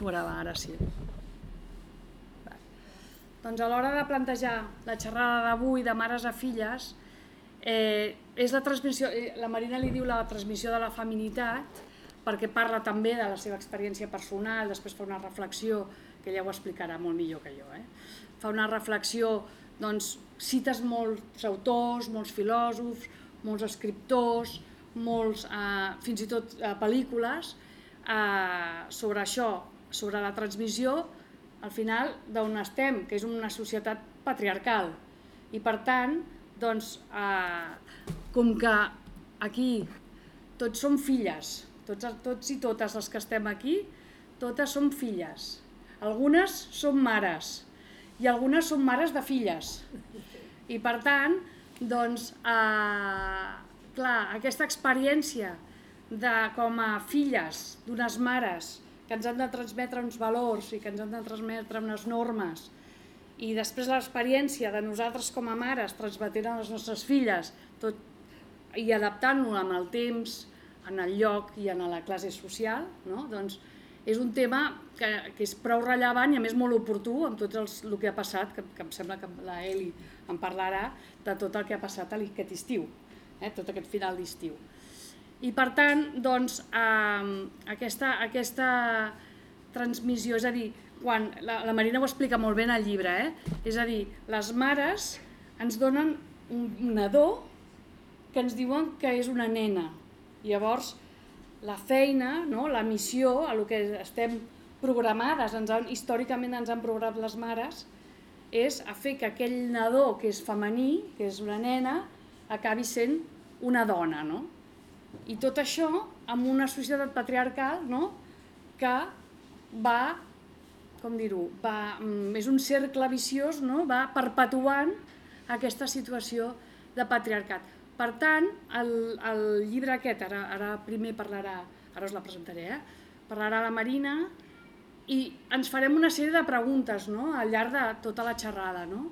Començo a gravar, ara sí. Doncs a l'hora de plantejar la xerrada d'avui de mares a filles, eh, és la transmissió, eh, la Marina li diu la transmissió de la feminitat, perquè parla també de la seva experiència personal, després fa una reflexió, que ella ho explicarà molt millor que jo. Eh? Fa una reflexió, doncs, cites molts autors, molts filòsofs, molts escriptors, molts, eh, fins i tot eh, pel·lícules, eh, sobre això, sobre la transmissió, al final d'on estem, que és una societat patriarcal. I per tant, doncs, eh, com que aquí tots som filles, tots, tots i totes les que estem aquí, totes som filles. Algunes són mares i algunes són mares de filles. I per tant, doncs, eh, clar, aquesta experiència de, com a filles d'unes mares que ens han de transmetre uns valors i que ens han de transmetre unes normes i després l'experiència de nosaltres com a mares transmetent a les nostres filles tot, i adaptant-lo amb el temps, en el lloc i en la classe social, no? doncs és un tema que, que és prou rellevant i a més molt oportú amb tot els, el que ha passat, que, que em sembla que la Eli en parlarà, de tot el que ha passat aquest estiu, eh? tot aquest final d'estiu. I per tant, doncs, eh, aquesta, aquesta transmissió, és a dir, quan la, la Marina ho explica molt bé en el llibre, eh? és a dir, les mares ens donen un nadó que ens diuen que és una nena. Llavors, la feina, no? la missió, a lo que estem programades, ens han, històricament ens han programat les mares, és a fer que aquell nadó que és femení, que és una nena, acabi sent una dona. No? I tot això amb una societat patriarcal no? que va, com dir-ho, mm, és un cercle viciós, no? va perpetuant aquesta situació de patriarcat. Per tant, el, el llibre aquest, ara, ara primer parlarà, ara us la presentaré, eh? parlarà la Marina i ens farem una sèrie de preguntes no? al llarg de tota la xerrada. No?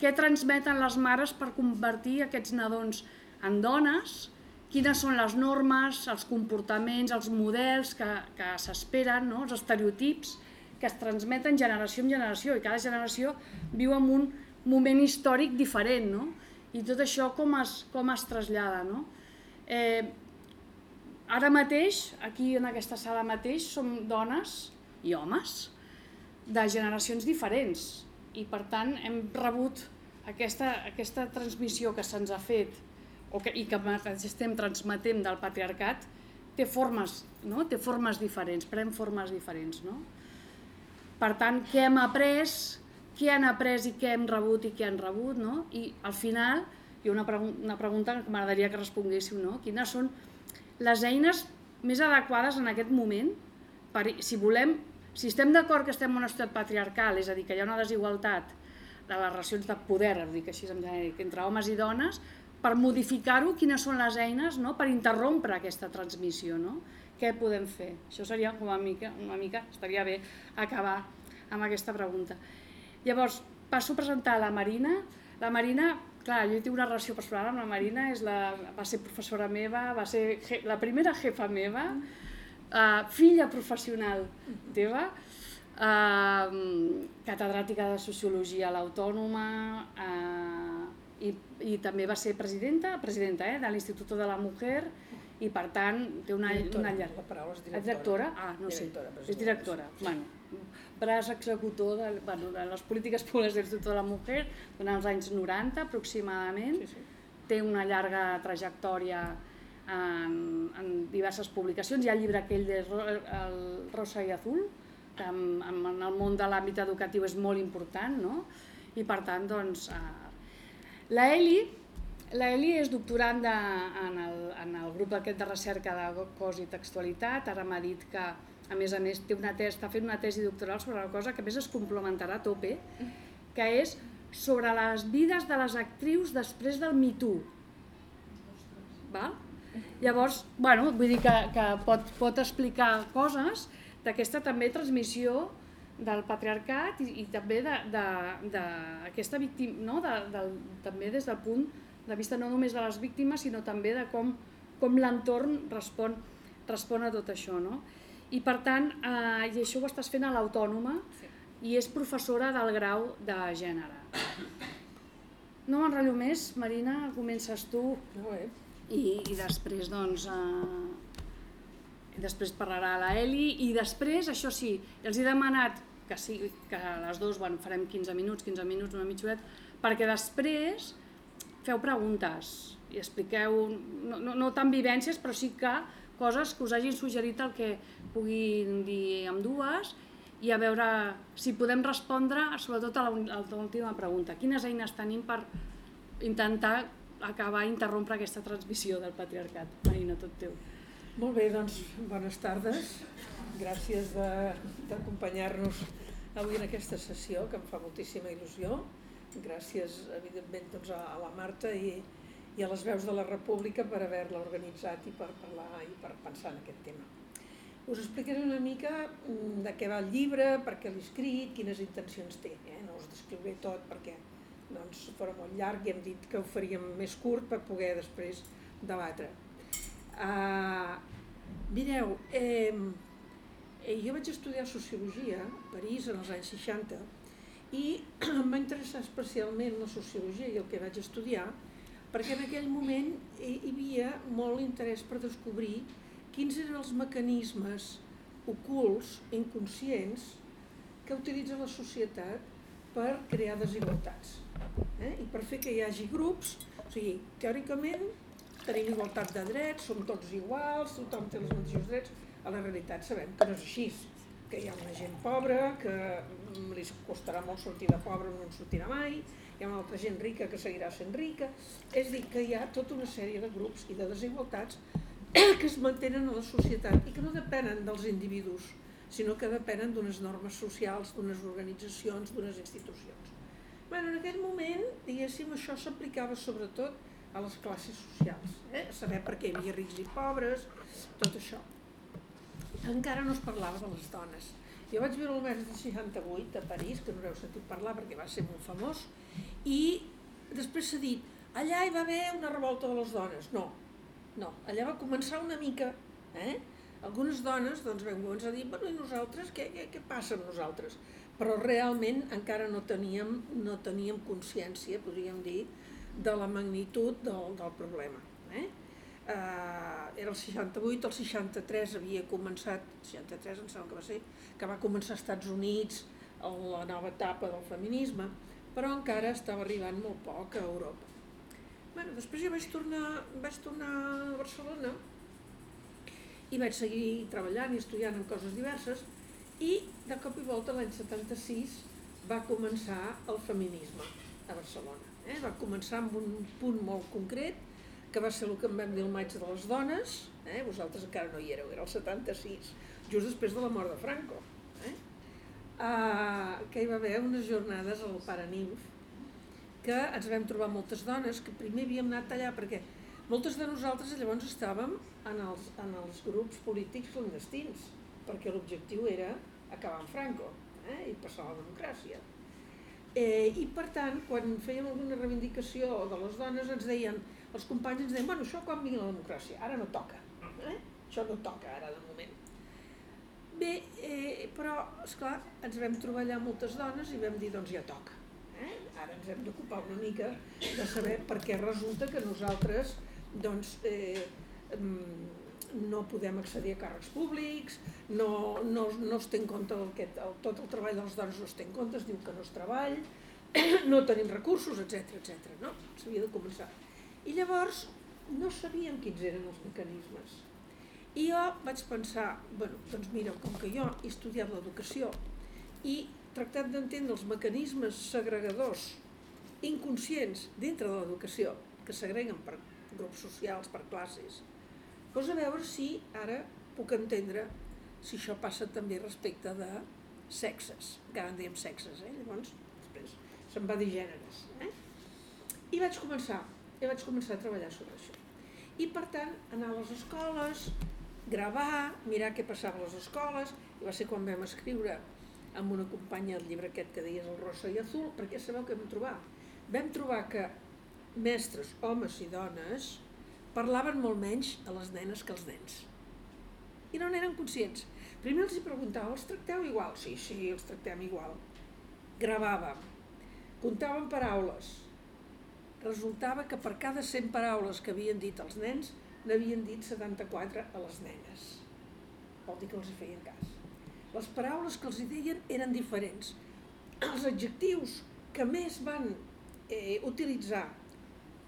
Què transmeten les mares per convertir aquests nadons en dones, quines són les normes, els comportaments, els models que, que s'esperen, no? els estereotips que es transmeten generació en generació i cada generació viu en un moment històric diferent. No? I tot això com es, com es trasllada. No? Eh, ara mateix, aquí en aquesta sala mateix, som dones i homes de generacions diferents i per tant hem rebut aquesta, aquesta transmissió que se'ns ha fet o que, i que estem transmetent del patriarcat té formes, no? té formes diferents, pren formes diferents. No? Per tant, què hem après, què han après i què hem rebut i què han rebut, no? i al final hi ha una, pregun una pregunta que m'agradaria que responguéssiu, no? quines són les eines més adequades en aquest moment per, si volem, si estem d'acord que estem en una societat patriarcal, és a dir, que hi ha una desigualtat de les relacions de poder, dic així entre homes i dones, per modificar-ho, quines són les eines no? per interrompre aquesta transmissió, no? Què podem fer? Això seria com una mica, una mica, estaria bé acabar amb aquesta pregunta. Llavors, passo a presentar la Marina. La Marina, clar, jo tinc una relació personal amb la Marina, és la, va ser professora meva, va ser la primera jefa meva, uh, filla professional teva, uh, catedràtica de Sociologia a l'Autònoma, uh, i, i també va ser presidenta, presidenta eh, de l'Institut de la Mujer i per tant té una, directora, una llarga... La paraula és directora. directora? Ah, no directora, sé, és directora. Bueno, braç executor de, bueno, de les polítiques públiques de l'Institut de la Mujer durant els anys 90 aproximadament. Sí, sí. Té una llarga trajectòria en, en diverses publicacions. Hi ha el llibre aquell de el Rosa i Azul, que en, en el món de l'àmbit educatiu és molt important, no? i per tant doncs, eh, la Eli, la Eli és doctoranda en el, en el grup aquest de recerca de cos i textualitat, ara m'ha dit que a més a més té una tes, està fent una tesi doctoral sobre una cosa que més es complementarà a tope, que és sobre les vides de les actrius després del Me Too. Val? Llavors, bueno, vull dir que, que pot, pot explicar coses d'aquesta també transmissió del patriarcat i, i també d'aquesta de, de, víctima, no? de, de, també des del punt de vista no només de les víctimes, sinó també de com, com l'entorn respon, respon a tot això. No? I per tant, eh, i això ho estàs fent a l'Autònoma, Sí. i és professora del grau de gènere. No m'enrotllo més, Marina, comences tu No, eh? i, i després doncs eh, després parlarà la Eli i després, això sí, els he demanat que, sí, que les dues bueno, farem 15 minuts, 15 minuts, una mitja horeta, perquè després feu preguntes i expliqueu, no, no, no tan vivències, però sí que coses que us hagin suggerit el que puguin dir amb dues i a veure si podem respondre sobretot a l'última pregunta. Quines eines tenim per intentar acabar interrompre aquesta transmissió del patriarcat? Marina, tot teu. Molt bé, doncs bones tardes. Gràcies d'acompanyar-nos avui en aquesta sessió que em fa moltíssima il·lusió. Gràcies, evidentment, doncs, a a la Marta i, i a les veus de la República per haver-la organitzat i per parlar i per pensar en aquest tema. Us explicaré una mica mm, de què va el llibre, per què l'he escrit, quines intencions té. Eh? No us descriuré tot perquè doncs, fora molt llarg i hem dit que ho faríem més curt per poder després debatre. Uh, mireu, eh, jo vaig estudiar Sociologia a París en els anys 60 i em va interessar especialment la Sociologia i el que vaig estudiar perquè en aquell moment hi hi havia molt interès per descobrir quins eren els mecanismes ocults, inconscients, que utilitza la societat per crear desigualtats eh? i per fer que hi hagi grups, o sigui, teòricament tenim igualtat de drets, som tots iguals, tothom té els mateixos drets, a la realitat sabem que no és així, que hi ha una gent pobra, que mm, li costarà molt sortir de pobre no en sortirà mai, hi ha una altra gent rica que seguirà sent rica, és dir, que hi ha tota una sèrie de grups i de desigualtats que es mantenen a la societat i que no depenen dels individus, sinó que depenen d'unes normes socials, d'unes organitzacions, d'unes institucions. Bueno, en aquell moment, diguéssim, això s'aplicava sobretot a les classes socials, eh? saber per què hi havia rics i pobres, tot això. Encara no es parlava de les dones. Jo vaig viure el mes del 68 a París, que no n'heu sentit parlar perquè va ser molt famós, i després s'ha dit, allà hi va haver una revolta de les dones. No, no, allà va començar una mica, eh? Algunes dones doncs, començar a dir, bueno, i nosaltres, què, què, què passa amb nosaltres? Però realment encara no teníem, no teníem consciència, podríem dir, de la magnitud del, del problema. Eh? Uh, era el 68, el 63 havia començat, 63 em sembla que va ser, que va començar als Estats Units la nova etapa del feminisme, però encara estava arribant molt poc a Europa. Bueno, després jo vaig tornar, vaig tornar a Barcelona i vaig seguir treballant i estudiant en coses diverses i de cop i volta l'any 76 va començar el feminisme a Barcelona. Eh? Va començar amb un punt molt concret que va ser el que en vam dir el maig de les dones, eh? vosaltres encara no hi éreu, era el 76, just després de la mort de Franco. Eh? Uh, que hi va haver unes jornades al Paranimf que ens vam trobar moltes dones que primer havíem anat allà perquè moltes de nosaltres llavors estàvem en els, en els grups polítics clandestins perquè l'objectiu era acabar amb Franco eh? i passar a la democràcia. Eh, I per tant, quan fèiem alguna reivindicació de les dones ens deien, els companys ens deien, bueno, això quan vingui la democràcia, ara no toca, eh? això no toca ara de moment. Bé, eh, però, esclar, ens vam trobar allà moltes dones i vam dir, doncs ja toca. Eh? Ara ens hem d'ocupar una mica de saber per què resulta que nosaltres doncs, eh, no podem accedir a càrrecs públics, no, no, no es té en compte el que, el, tot el treball de les dones no es té en compte, es diu que no és treball, no tenim recursos, etc etc. no? S'havia de començar. I llavors no sabíem quins eren els mecanismes. I jo vaig pensar, bueno, doncs mira, com que jo he estudiat l'educació i tractat d'entendre els mecanismes segregadors inconscients dintre de l'educació, que segreguen per grups socials, per classes, doncs a veure si ara puc entendre si això passa també respecte de sexes, encara en dèiem sexes, eh? llavors després se'n va dir gèneres. Eh? I vaig començar, i vaig començar a treballar sobre això. I per tant, anar a les escoles, gravar, mirar què passava a les escoles, i va ser quan vam escriure amb una companya el llibre aquest que deies el rosa i azul, perquè sabeu què vam trobar? Vam trobar que mestres, homes i dones, parlaven molt menys a les nenes que als nens. I no n'eren conscients. Primer els hi preguntava, els tracteu igual? Sí, sí, els tractem igual. Gravàvem, comptàvem paraules. Resultava que per cada 100 paraules que havien dit els nens, n'havien dit 74 a les nenes. Vol dir que els hi feien cas. Les paraules que els hi deien eren diferents. Els adjectius que més van eh, utilitzar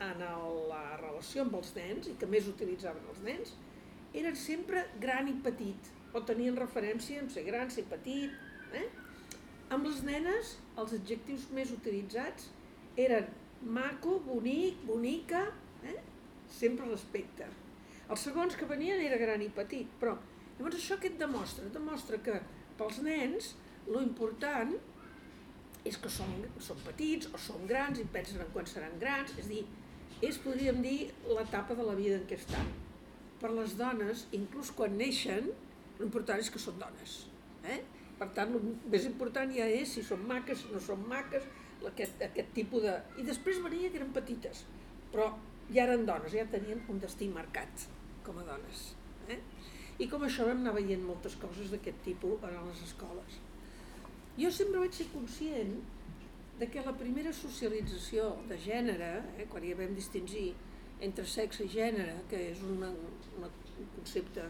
en el, la relació amb els nens i que més utilitzaven els nens eren sempre gran i petit, o tenien referència en ser gran, ser petit. Eh? Amb les nenes, els adjectius més utilitzats eren maco, bonic, bonica, eh? sempre respecte. Els segons que venien era gran i petit, però llavors això què et demostra? Et demostra que pels nens lo important és que són, són petits o són grans i pensen en quan seran grans, és dir, és, podríem dir, l'etapa de la vida en què estan. Per les dones, inclús quan neixen, l'important és que són dones. Eh? Per tant, el més important ja és si són maques, si no són maques, aquest, aquest tipus de... I després venia que eren petites, però ja eren dones, ja tenien un destí marcat com a dones. Eh? I com això vam anar veient moltes coses d'aquest tipus a les escoles. Jo sempre vaig ser conscient de que la primera socialització de gènere, eh, quan ja vam distingir entre sexe i gènere, que és una, una, un concepte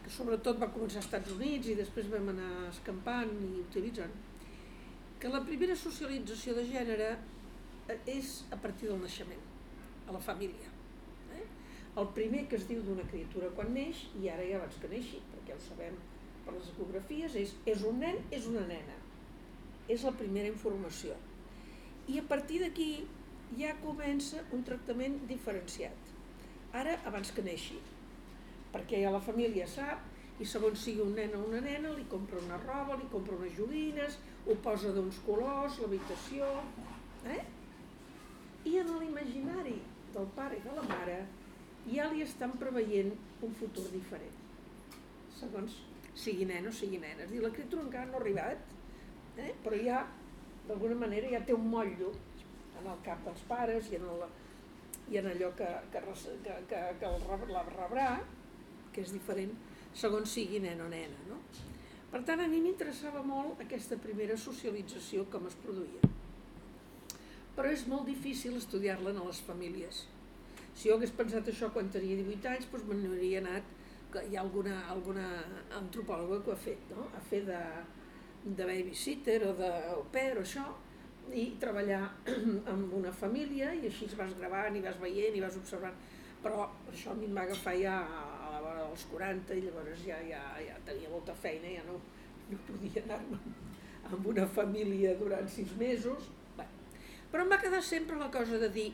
que sobretot va començar als Estats Units i després vam anar escampant i utilitzant, que la primera socialització de gènere eh, és a partir del naixement, a la família. Eh? El primer que es diu d'una criatura quan neix, i ara ja abans que neixi, perquè ho sabem per les ecografies és, és un nen, és una nena. És la primera informació. I a partir d'aquí ja comença un tractament diferenciat. Ara, abans que neixi, perquè ja la família sap i segons sigui un nen o una nena li compra una roba, li compra unes joguines, ho posa d'uns colors, l'habitació... Eh? I en l'imaginari del pare i de la mare ja li estan preveient un futur diferent, segons sigui nen o sigui nena. És dir, la criatura encara no ha arribat, eh? però ja, d'alguna manera, ja té un motllo en el cap dels pares i en, el, i en allò que, que, que, que, que el, rebrà, que és diferent segons sigui nen o nena. No? Per tant, a mi m'interessava molt aquesta primera socialització com es produïa. Però és molt difícil estudiar-la a les famílies. Si jo hagués pensat això quan tenia 18 anys, doncs me n'hauria anat que hi ha alguna, alguna antropòloga que ho ha fet, no? ha fet de, de babysitter o de au pair o això, i treballar amb una família i així vas gravant i vas veient i vas observant. Però això a mi em va agafar ja a la vora dels 40 i llavors ja, ja, ja tenia molta feina, ja no, no podia anar-me amb una família durant sis mesos. Bé. Però em va quedar sempre la cosa de dir,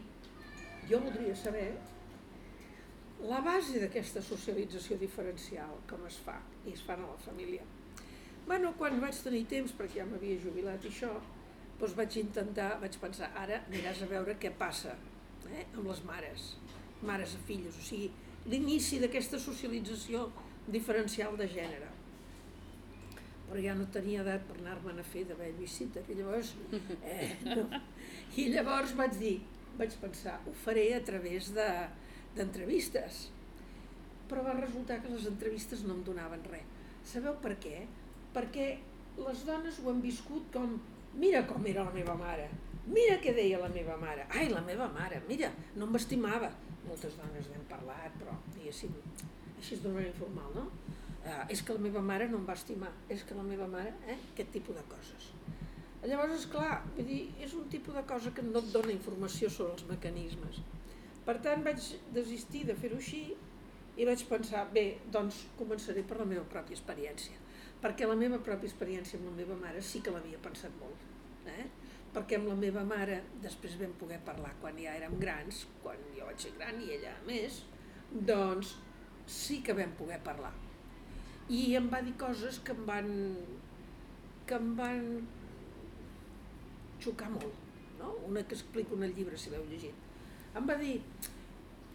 jo voldria saber la base d'aquesta socialització diferencial, com es fa, i es fan a la família. Bueno, quan vaig tenir temps, perquè ja m'havia jubilat i això, doncs vaig intentar, vaig pensar, ara aniràs a veure què passa eh, amb les mares, mares a filles, o sigui, l'inici d'aquesta socialització diferencial de gènere. Però ja no tenia edat per anar-me'n a fer de babysitter, i llavors, eh, no. I llavors vaig dir, vaig pensar, ho faré a través de, d'entrevistes. Però va resultar que les entrevistes no em donaven res. Sabeu per què? Perquè les dones ho han viscut com mira com era la meva mare, mira què deia la meva mare, ai, la meva mare, mira, no em estimava. Moltes dones n'hem parlat, però diguéssim, així d'una manera informal, no? Eh, és que la meva mare no em va estimar, és que la meva mare, eh? aquest tipus de coses. Llavors, és clar, vull dir, és un tipus de cosa que no et dona informació sobre els mecanismes. Per tant, vaig desistir de fer-ho així i vaig pensar, bé, doncs començaré per la meva pròpia experiència. Perquè la meva pròpia experiència amb la meva mare sí que l'havia pensat molt. Eh? Perquè amb la meva mare després vam poder parlar quan ja érem grans, quan jo vaig ser gran i ella més, doncs sí que vam poder parlar. I em va dir coses que em van, que em van xocar molt. No? Una que explico en el llibre, si l'heu llegit em va dir,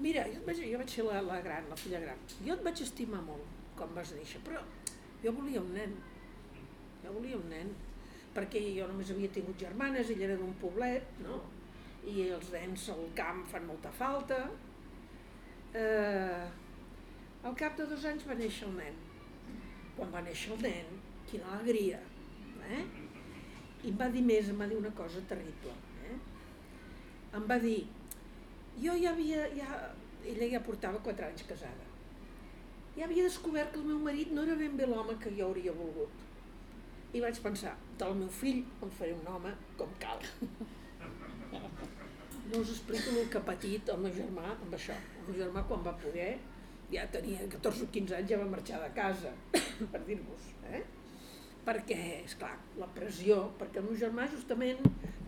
mira, jo vaig, jo vaig ser la, la gran, la filla gran, jo et vaig estimar molt quan vas néixer, però jo volia un nen, jo volia un nen, perquè jo només havia tingut germanes, ella era d'un poblet, no? i els nens al camp fan molta falta. Eh, al cap de dos anys va néixer el nen. quan va néixer el nen, quina alegria. Eh? I em va dir més, em va dir una cosa terrible. Eh? Em va dir, jo ja havia, ja, ella ja portava 4 anys casada, ja havia descobert que el meu marit no era ben bé l'home que jo hauria volgut. I vaig pensar, del meu fill em faré un home com cal. No us explico el que ha patit el meu germà amb això. El meu germà quan va poder, ja tenia 14 o 15 anys, ja va marxar de casa, per dir-vos. Eh? Perquè, és clar, la pressió, perquè el meu germà justament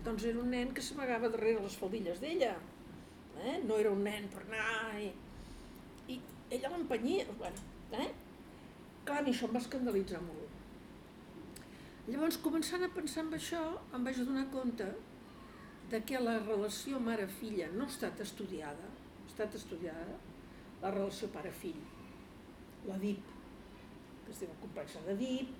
doncs era un nen que s'amagava darrere les faldilles d'ella. Eh? No era un nen per anar i, i ella l'empenyia. Bueno, eh? Clar, mi això em va escandalitzar molt. Llavors, començant a pensar en això, em vaig donar compte de que la relació mare-filla no ha estat estudiada, ha estat estudiada la relació pare-fill, la DIP, que es diu el complex de DIP,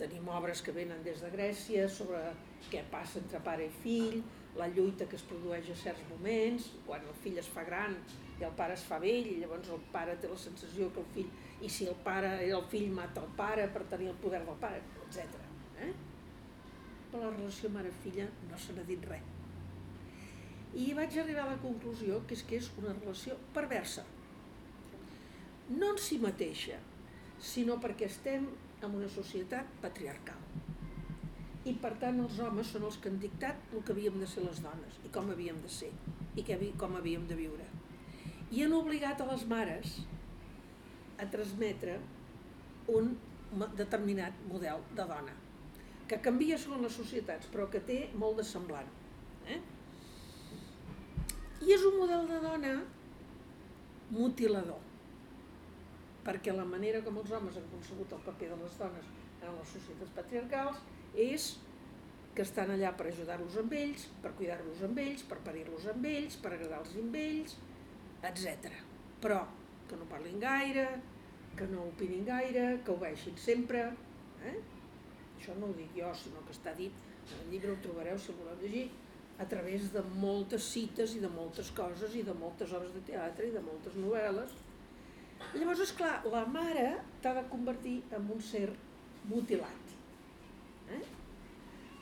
tenim obres que venen des de Grècia sobre què passa entre pare i fill, la lluita que es produeix a certs moments, quan el fill es fa gran i el pare es fa vell, i llavors el pare té la sensació que el fill, i si el pare el fill mata el pare per tenir el poder del pare, etc. Eh? Però la relació mare-filla no se n'ha dit res. I vaig arribar a la conclusió que és que és una relació perversa. No en si mateixa, sinó perquè estem en una societat patriarcal. I per tant els homes són els que han dictat el que havíem de ser les dones i com havíem de ser i que, com havíem de viure. I han obligat a les mares a transmetre un determinat model de dona que canvia segons les societats, però que té molt de semblant. Eh? I és un model de dona mutilador, perquè la manera com els homes han concebut el paper de les dones en les societats patriarcals és que estan allà per ajudar-los amb ells, per cuidar-los amb ells, per parir-los amb ells, per agradar-los amb ells, etc. Però que no parlin gaire, que no opinin gaire, que obeixin sempre. Eh? Això no ho dic jo, sinó que està dit, en el llibre ho trobareu si el voleu llegir, a través de moltes cites i de moltes coses i de moltes obres de teatre i de moltes novel·les. Llavors, és clar, la mare t'ha de convertir en un ser mutilat. Eh?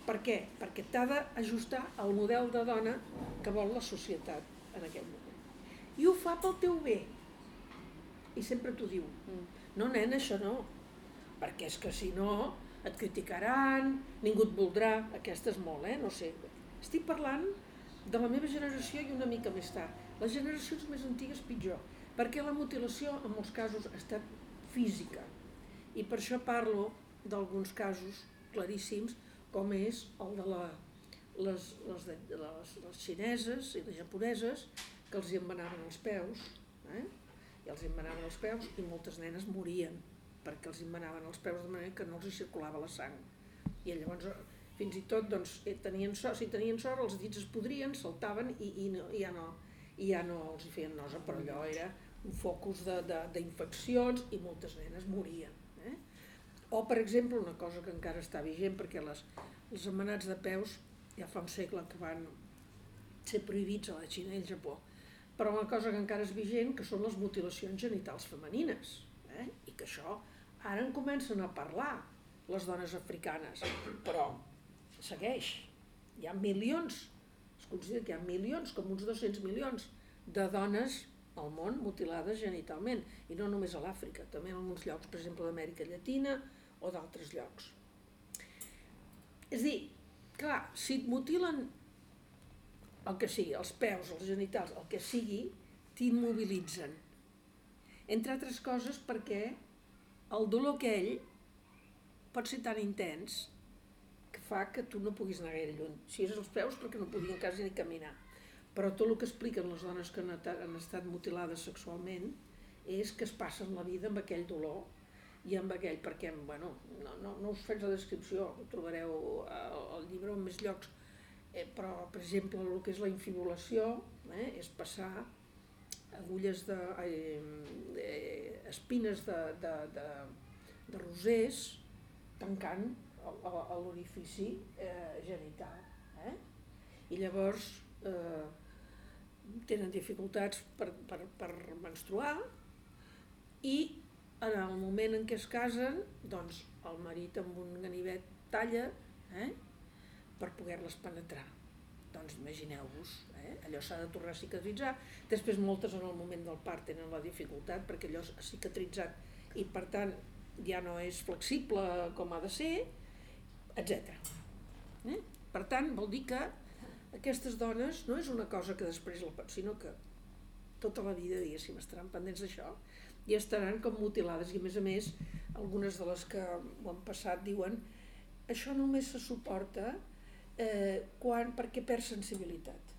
Per què? Perquè t'ha d'ajustar al model de dona que vol la societat en aquell moment. I ho fa pel teu bé. I sempre t'ho diu. No, nena, això no. Perquè és que si no et criticaran, ningú et voldrà. Aquesta és molt, eh? No sé. Estic parlant de la meva generació i una mica més tard. Les generacions més antigues pitjor, perquè la mutilació en molts casos ha estat física. I per això parlo d'alguns casos claríssims, com és el de la, les, les, de, les, les xineses i les japoneses, que els hi embenaven els peus, eh? i els embenaven els peus i moltes nenes morien perquè els embenaven els peus de manera que no els circulava la sang. I llavors fins i tot doncs, eh, tenien sort, si tenien sort els dits es podrien, saltaven i, i, no, i, ja, no, i ja no els hi feien nosa, però allò era un focus d'infeccions i moltes nenes morien. Eh? O, per exemple, una cosa que encara està vigent, perquè les, els amenats de peus ja fa un segle que van ser prohibits a la Xina i al Japó, però una cosa que encara és vigent, que són les mutilacions genitals femenines, eh? i que això ara en comencen a parlar les dones africanes, però segueix. Hi ha milions, es considera que hi ha milions, com uns 200 milions, de dones al món mutilades genitalment, i no només a l'Àfrica, també en alguns llocs, per exemple, d'Amèrica Llatina o d'altres llocs. És dir, clar, si et mutilen el que sigui, els peus, els genitals, el que sigui, t'immobilitzen. Entre altres coses perquè el dolor aquell pot ser tan intens que fa que tu no puguis anar gaire lluny. Si és els peus, perquè no podien quasi ni caminar. Però tot el que expliquen les dones que han estat mutilades sexualment és que es passen la vida amb aquell dolor i amb aquell, perquè, bueno, no, no, no us faig la descripció, ho trobareu al llibre en més llocs, eh, però, per exemple, el que és la infibulació eh, és passar agulles de... Eh, espines de, de, de, de rosers tancant l'orifici eh, genital. Eh? I llavors eh, tenen dificultats per, per, per menstruar i en el moment en què es casen, doncs el marit amb un ganivet talla eh, per poder-les penetrar. Doncs imagineu-vos, eh, allò s'ha de tornar a cicatritzar. Després moltes en el moment del part tenen la dificultat perquè allò ha cicatritzat i per tant ja no és flexible com ha de ser, etc. Eh? Per tant, vol dir que aquestes dones no és una cosa que després la sinó que tota la vida, diguéssim, estaran pendents d'això i estaran com mutilades i a més a més algunes de les que ho han passat diuen això només se suporta eh, quan, perquè perd sensibilitat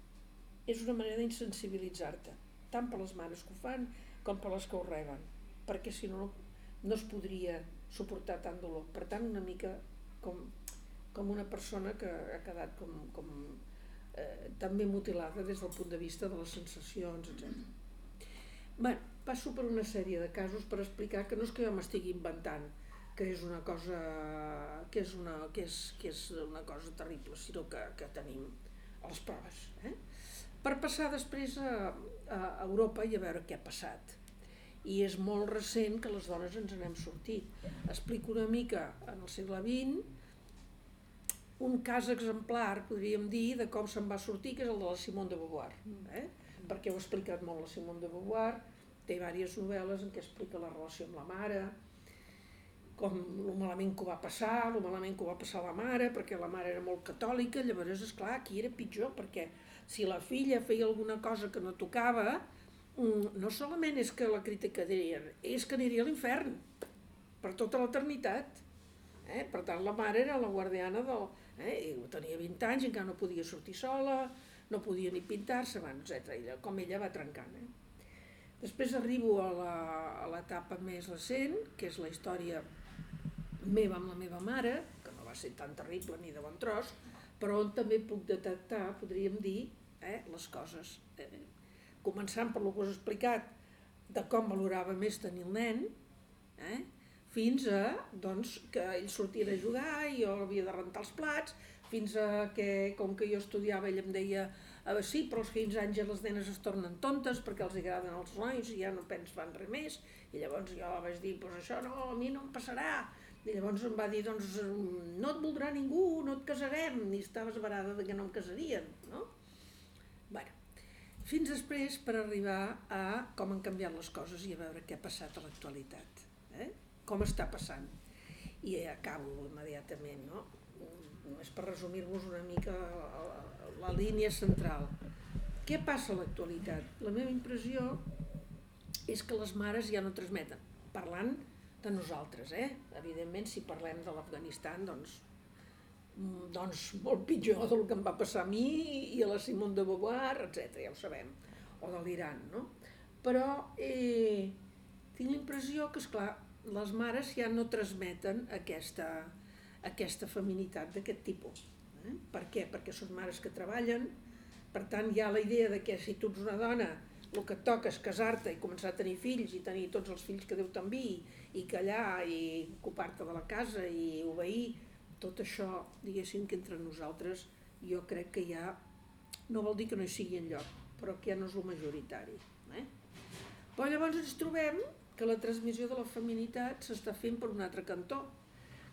és una manera d'insensibilitzar-te tant per les mares que ho fan com per les que ho reben perquè si no no es podria suportar tant dolor per tant una mica com, com una persona que ha quedat com, com eh, també mutilada des del punt de vista de les sensacions, etc. Bé, passo per una sèrie de casos per explicar que no és que jo m'estigui inventant que és una cosa que és una, que és, que és una cosa terrible, sinó que, que tenim les proves. Eh? Per passar després a, a Europa i a veure què ha passat. I és molt recent que les dones ens n'hem sortit. Explico una mica en el segle XX un cas exemplar, podríem dir, de com se'n va sortir, que és el de la Simone de Beauvoir. Eh? Perquè ho ha explicat molt la Simone de Beauvoir, té diverses novel·les en què explica la relació amb la mare, com el malament que ho va passar, el malament que ho va passar la mare, perquè la mare era molt catòlica, llavors, és clar aquí era pitjor, perquè si la filla feia alguna cosa que no tocava, mm, no solament és que la criticarien, és que aniria a l'infern, per tota l'eternitat. Eh? Per tant, la mare era la guardiana del, Eh? I tenia 20 anys, encara no podia sortir sola, no podia ni pintar-se, bueno, etc. Ella, com ella va trencant. Eh? Després arribo a l'etapa més recent, que és la història meva amb la meva mare, que no va ser tan terrible ni de bon tros, però on també puc detectar, podríem dir, eh, les coses. Eh, començant per el que us he explicat, de com valorava més tenir el nen, eh, fins a doncs, que ell sortia a jugar i jo havia de rentar els plats, fins a que, com que jo estudiava, ell em deia ah, sí, però als 15 anys les nenes es tornen tontes perquè els agraden els nois i ja no pens fan res més. I llavors jo vaig dir, pues això no, a mi no em passarà. I llavors em va dir, doncs no et voldrà ningú, no et casarem, i estaves barada de que no em casarien, no? bueno, fins després per arribar a com han canviat les coses i a veure què ha passat a l'actualitat. Eh? com està passant. I acabo immediatament, no? Només per resumir-vos una mica la, la línia central. Què passa a l'actualitat? La meva impressió és que les mares ja no transmeten, parlant de nosaltres, eh? Evidentment, si parlem de l'Afganistan, doncs, doncs molt pitjor del que em va passar a mi i a la Simone de Beauvoir, etc. ja ho sabem, o de l'Iran, no? Però eh, tinc la impressió que, és clar les mares ja no transmeten aquesta, aquesta feminitat d'aquest tipus. Eh? Per què? Perquè són mares que treballen, per tant hi ha la idea de que si tu ets una dona el que et toca és casar-te i començar a tenir fills i tenir tots els fills que Déu t'enviï i callar i ocupar-te de la casa i obeir, tot això, diguéssim que entre nosaltres jo crec que ja, no vol dir que no hi sigui enlloc, però que ja no és el majoritari. Eh? Però llavors ens trobem que la transmissió de la feminitat s'està fent per un altre cantó,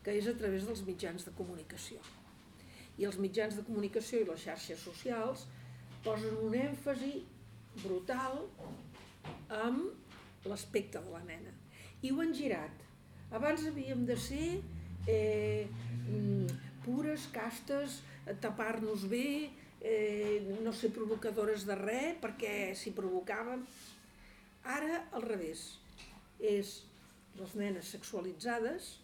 que és a través dels mitjans de comunicació. I els mitjans de comunicació i les xarxes socials posen un èmfasi brutal amb l'aspecte de la nena. I ho han girat. Abans havíem de ser eh, mm, pures, castes, tapar-nos bé, eh, no ser provocadores de res, perquè si provocàvem... Ara, al revés és les nenes sexualitzades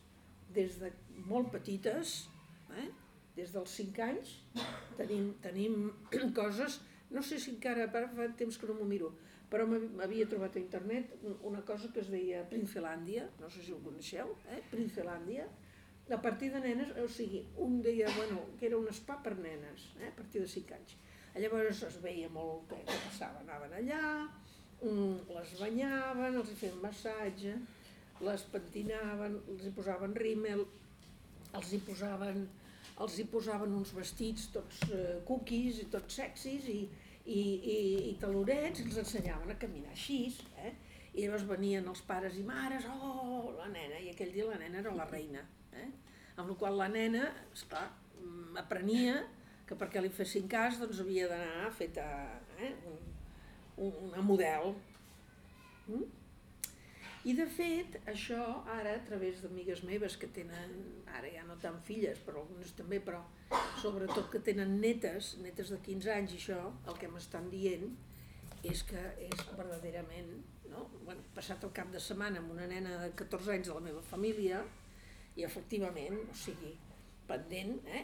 des de molt petites, eh? des dels 5 anys, tenim, tenim coses, no sé si encara fa temps que no m'ho miro, però m'havia trobat a internet una cosa que es deia Princelàndia, no sé si ho coneixeu, eh? Princelàndia, a partir de nenes, o sigui, un deia bueno, que era un spa per nenes, eh? a partir de 5 anys. Llavors es veia molt què, passava, anaven allà, les banyaven, els feien massatge, les pentinaven, els hi posaven rímel, els hi posaven, els hi posaven uns vestits tots eh, cookies i tots sexis i, i, i, i talonets i els ensenyaven a caminar així, eh? I llavors venien els pares i mares, oh, la nena, i aquell dia la nena era la reina. Eh? Amb la qual la nena, esclar, mm, aprenia que perquè li fessin cas doncs havia d'anar feta eh, un, un, una model. Mm? I de fet, això ara, a través d'amigues meves que tenen, ara ja no tant filles, però algunes també, però sobretot que tenen netes, netes de 15 anys i això, el que m'estan dient és que és verdaderament, no? bueno, passat el cap de setmana amb una nena de 14 anys de la meva família, i efectivament, o sigui, pendent, eh?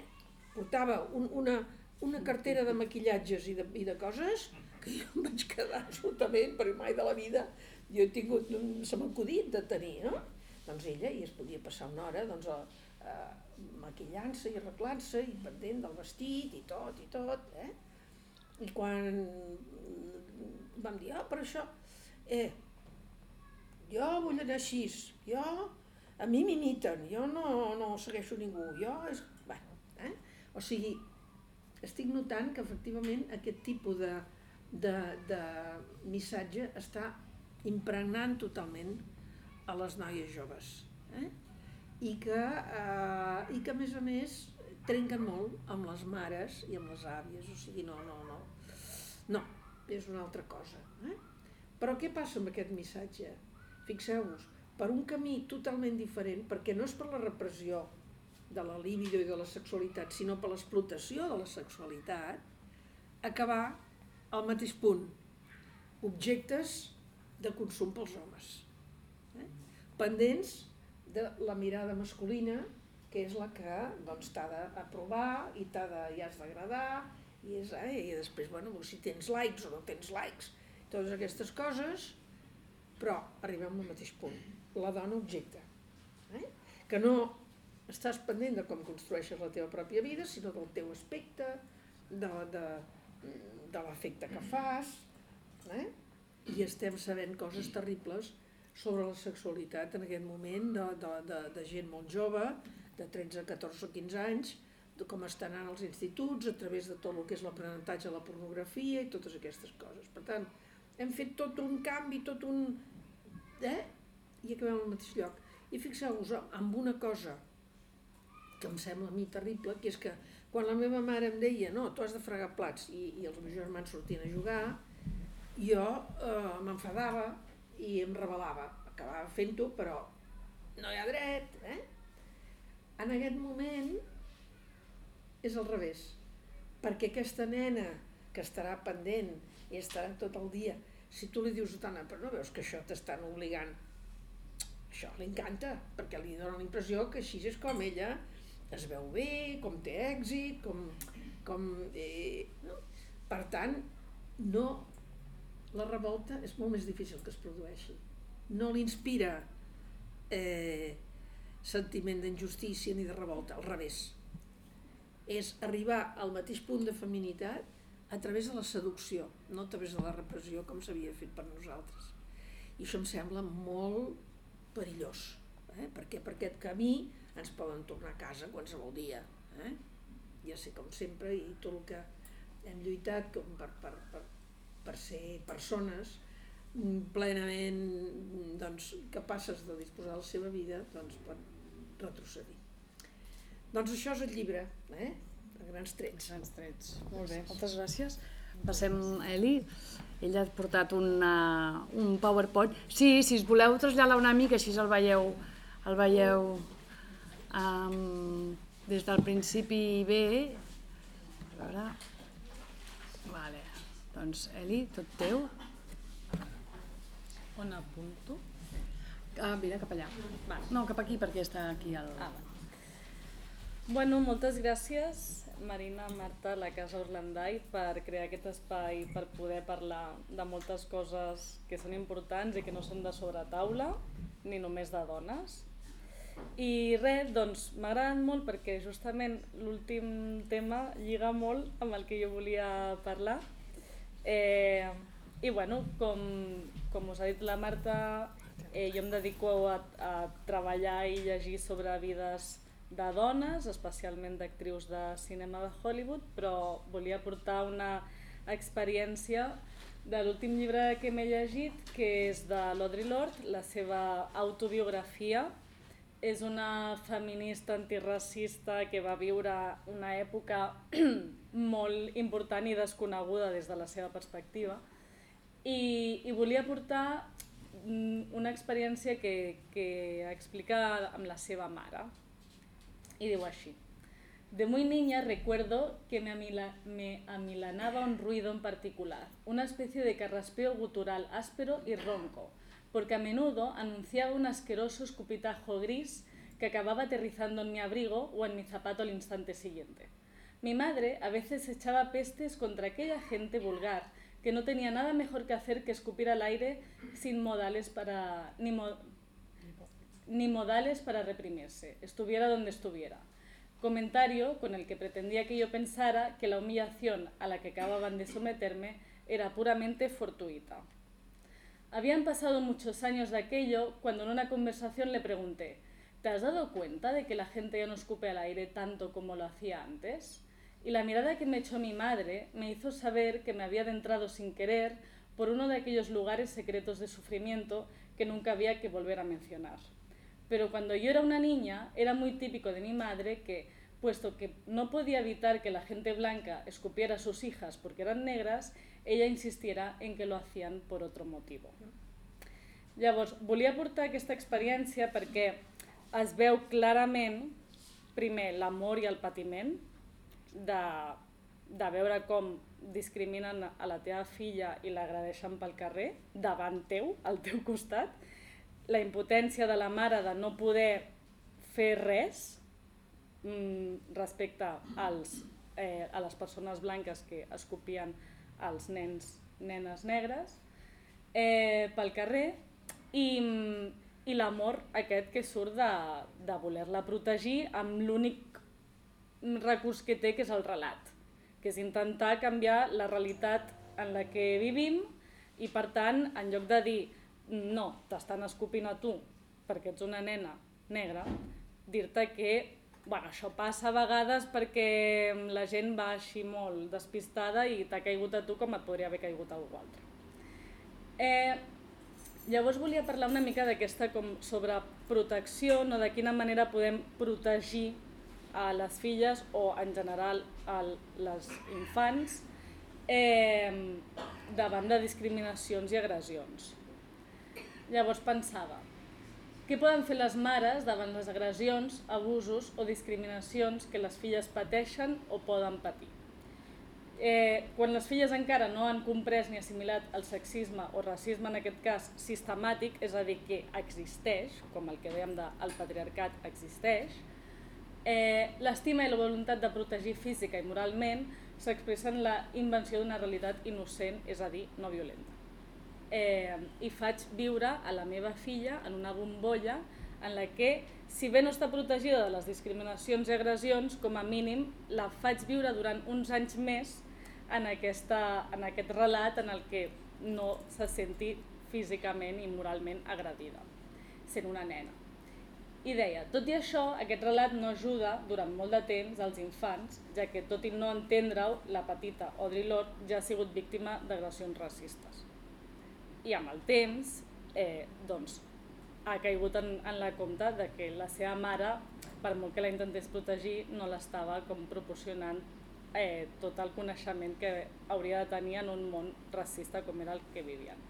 portava un, una, una cartera de maquillatges i de, i de coses que jo em vaig quedar absolutament, perquè mai de la vida jo he tingut, se m'ha acudit de tenir, no? Doncs ella, i es podia passar una hora doncs, a, maquillant-se i arreglant-se i pendent del vestit i tot, i tot, eh? I quan vam dir, ah, per això, eh, jo vull anar així, jo, a mi m'imiten, jo no, no segueixo ningú, jo, és, bueno, eh? O sigui, estic notant que efectivament aquest tipus de, de, de missatge està impregnant totalment a les noies joves. Eh? I, que, eh, I que, a més a més, trenquen molt amb les mares i amb les àvies, o sigui, no, no, no. No, és una altra cosa. Eh? Però què passa amb aquest missatge? Fixeu-vos, per un camí totalment diferent, perquè no és per la repressió de la libido i de la sexualitat, sinó per l'explotació de la sexualitat, acabar al mateix punt. Objectes de consum pels homes. Eh? Pendents de la mirada masculina, que és la que doncs, t'ha d'aprovar i t'ha de, i has d'agradar, i, és, eh? i després, bueno, si tens likes o no tens likes, totes aquestes coses, però arribem al mateix punt, la dona objecte. Eh? Que no estàs pendent de com construeixes la teva pròpia vida, sinó del teu aspecte, de, de, de l'efecte que fas, eh? I estem sabent coses terribles sobre la sexualitat en aquest moment de, de, de, de gent molt jove, de 13, 14 o 15 anys, de com estan anant als instituts, a través de tot el que és l'aprenentatge de la pornografia i totes aquestes coses. Per tant, hem fet tot un canvi, tot un... Eh? I acabem al mateix lloc. I fixeu-vos amb una cosa que em sembla a mi terrible, que és que quan la meva mare em deia no, tu has de fregar plats i, i els meus germans sortien a jugar, jo eh, m'enfadava i em rebel·lava. Acabava fent-ho, però no hi ha dret. Eh? En aquest moment és al revés, perquè aquesta nena que estarà pendent i estarà tot el dia, si tu li dius a Tana, però no veus que això t'estan obligant, això li encanta, perquè li dona la impressió que així és com ella es veu bé, com té èxit, com... com eh, no? Per tant, no la revolta és molt més difícil que es produeixi. No l'inspira eh, sentiment d'injustícia ni de revolta, al revés. És arribar al mateix punt de feminitat a través de la seducció, no a través de la repressió com s'havia fet per nosaltres. I això em sembla molt perillós, eh? perquè per aquest camí ens poden tornar a casa qualsevol dia. Eh? Ja sé, com sempre, i tot el que hem lluitat com per, per, per, per ser persones plenament doncs, capaces de disposar de la seva vida doncs, per retrocedir. Doncs això és el llibre, eh? a grans trets. A grans trets. Molt bé, moltes gràcies. Passem a Eli. Ella ha portat una, un PowerPoint. Sí, si us voleu traslladar una mica, així el veieu, el veieu um, des del principi bé. A veure, doncs, Eli, tot teu. On apunto? Ah, mira, cap allà. Va. No, cap aquí, perquè està aquí el... Ah, va. Bueno, moltes gràcies, Marina, Marta, la Casa Orlandai, per crear aquest espai per poder parlar de moltes coses que són importants i que no són de sobretaula, ni només de dones. I res, doncs m'agraden molt perquè justament l'últim tema lliga molt amb el que jo volia parlar, Eh, I bueno, com, com us ha dit la Marta, eh, jo em dedico a, a treballar i llegir sobre vides de dones, especialment d'actrius de cinema de Hollywood, però volia portar una experiència de l'últim llibre que m'he llegit, que és de l'Audre Lorde, la seva autobiografia. És una feminista antiracista que va viure una època molt important i desconeguda des de la seva perspectiva. I, i volia portar mm, una experiència que, que explica amb la seva mare. Y digo así. De muy niña recuerdo que me, me, amilanaba un ruido en particular, una especie de carraspeo gutural áspero y ronco, porque a menudo anunciaba un asqueroso escupitajo gris que acababa aterrizando en mi abrigo o en mi zapato al instante siguiente. Mi madre a veces echaba pestes contra aquella gente vulgar que no tenía nada mejor que hacer que escupir al aire sin modales para ni, ni modales para reprimirse, estuviera donde estuviera. Comentario con el que pretendía que yo pensara que la humillación a la que acababan de someterme era puramente fortuita. Habían pasado muchos años de aquello cuando en una conversación le pregunté, ¿te has dado cuenta de que la gente ya no escupe al aire tanto como lo hacía antes? Y la mirada que me echó mi madre me hizo saber que me había adentrado sin querer por uno de aquellos lugares secretos de sufrimiento que nunca había que volver a mencionar. Pero cuando yo era una niña, era muy típico de mi madre que, puesto que no podía evitar que la gente blanca escupiera a sus hijas porque eran negras, ella insistiera en que lo hacían por otro motivo. Llavors, volia portar aquesta experiència perquè es veu clarament, primer, l'amor i el patiment de, de veure com discriminen a la teva filla i l'agradeixen pel carrer, davant teu, al teu costat, la impotència de la mare de no poder fer res mm, respecte als, eh, a les persones blanques que escopien els nens, nenes negres eh, pel carrer i, i l'amor aquest que surt de, de voler-la protegir amb l'únic recurs que té, que és el relat, que és intentar canviar la realitat en la que vivim i per tant, en lloc de dir no, t'estan escopint a tu perquè ets una nena negra, dir-te que bueno, això passa a vegades perquè la gent va així molt despistada i t'ha caigut a tu com et podria haver caigut a algú altre. Eh, llavors volia parlar una mica d'aquesta com sobre protecció, no? de quina manera podem protegir a les filles o en general a les infants eh, davant de discriminacions i agressions. Llavors pensava, què poden fer les mares davant les agressions, abusos o discriminacions que les filles pateixen o poden patir? Eh, quan les filles encara no han comprès ni assimilat el sexisme o racisme, en aquest cas sistemàtic, és a dir, que existeix, com el que dèiem del de, patriarcat existeix, eh, l'estima i la voluntat de protegir física i moralment s'expressa en la invenció d'una realitat innocent, és a dir, no violenta eh, i faig viure a la meva filla en una bombolla en la que, si bé no està protegida de les discriminacions i agressions, com a mínim la faig viure durant uns anys més en, aquesta, en aquest relat en el que no se senti físicament i moralment agredida, sent una nena. I deia, tot i això, aquest relat no ajuda durant molt de temps als infants, ja que tot i no entendre-ho, la petita Audre Lorde ja ha sigut víctima d'agressions racistes i amb el temps eh, doncs, ha caigut en, en la compte de que la seva mare, per molt que la intentés protegir, no l'estava com proporcionant eh, tot el coneixement que hauria de tenir en un món racista com era el que vivien.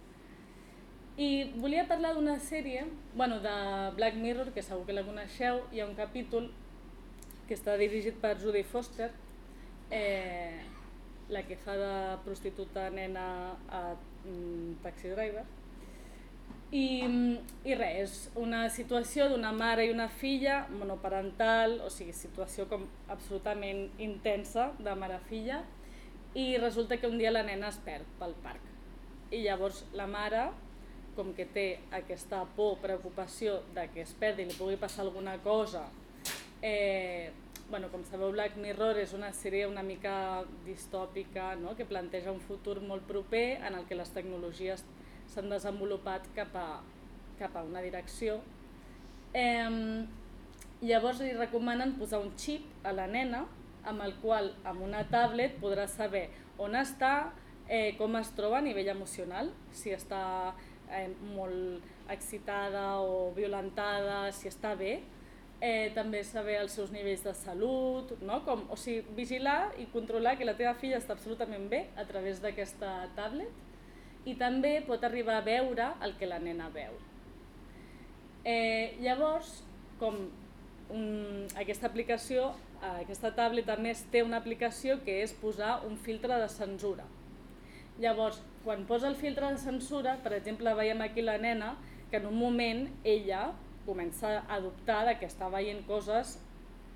I volia parlar d'una sèrie, bueno, de Black Mirror, que segur que la coneixeu, hi ha un capítol que està dirigit per Judy Foster, eh, la que fa de prostituta nena a mm, Taxi Driver. I, I res, una situació d'una mare i una filla monoparental, o sigui, situació com absolutament intensa de mare-filla, i resulta que un dia la nena es perd pel parc. I llavors la mare, com que té aquesta por, preocupació de que es perdi li pugui passar alguna cosa, eh, bueno, com sabeu, Black Mirror és una sèrie una mica distòpica no? que planteja un futur molt proper en el que les tecnologies s'han desenvolupat cap a, cap a una direcció. Eh, llavors li recomanen posar un xip a la nena amb el qual amb una tablet podrà saber on està, eh, com es troba a nivell emocional, si està eh, molt excitada o violentada, si està bé, eh, també saber els seus nivells de salut, no? Com, o sigui, vigilar i controlar que la teva filla està absolutament bé a través d'aquesta tablet i també pot arribar a veure el que la nena veu. Eh, llavors, com un, aquesta aplicació, aquesta tablet a més té una aplicació que és posar un filtre de censura. Llavors, quan posa el filtre de censura, per exemple, veiem aquí la nena que en un moment ella comença a dubtar que està veient coses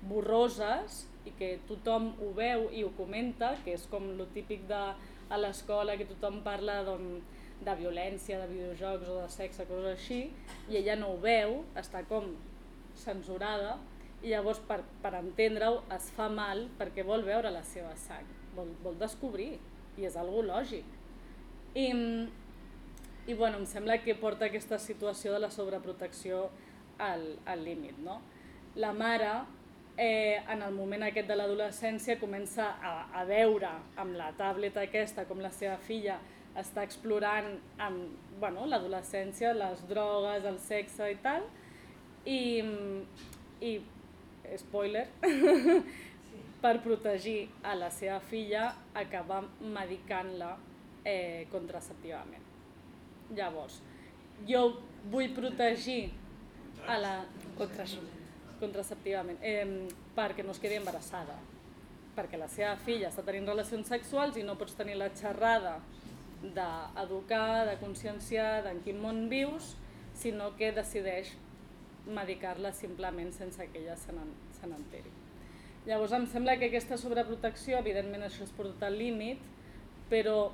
borroses i que tothom ho veu i ho comenta, que és com lo típic de a l'escola que tothom parla doncs, de violència, de videojocs o de sexe, coses així, i ella no ho veu, està com censurada, i llavors per, per entendre-ho es fa mal perquè vol veure la seva sang, vol, vol descobrir, i és algo lògic. I, i bueno, em sembla que porta aquesta situació de la sobreprotecció al, al límit. No? La mare, eh, en el moment aquest de l'adolescència, comença a, a veure amb la tableta aquesta com la seva filla està explorant amb bueno, l'adolescència, les drogues, el sexe i tal, i, i spoiler, per protegir a la seva filla acaba medicant-la eh, contraceptivament. Llavors, jo vull protegir a la contraceptivament, eh, perquè no es quedi embarassada, perquè la seva filla està tenint relacions sexuals i no pots tenir la xerrada d'educar, de conscienciar d'en quin món vius, sinó que decideix medicar-la simplement sense que ella se n'enteri. Llavors em sembla que aquesta sobreprotecció, evidentment això és portat al límit, però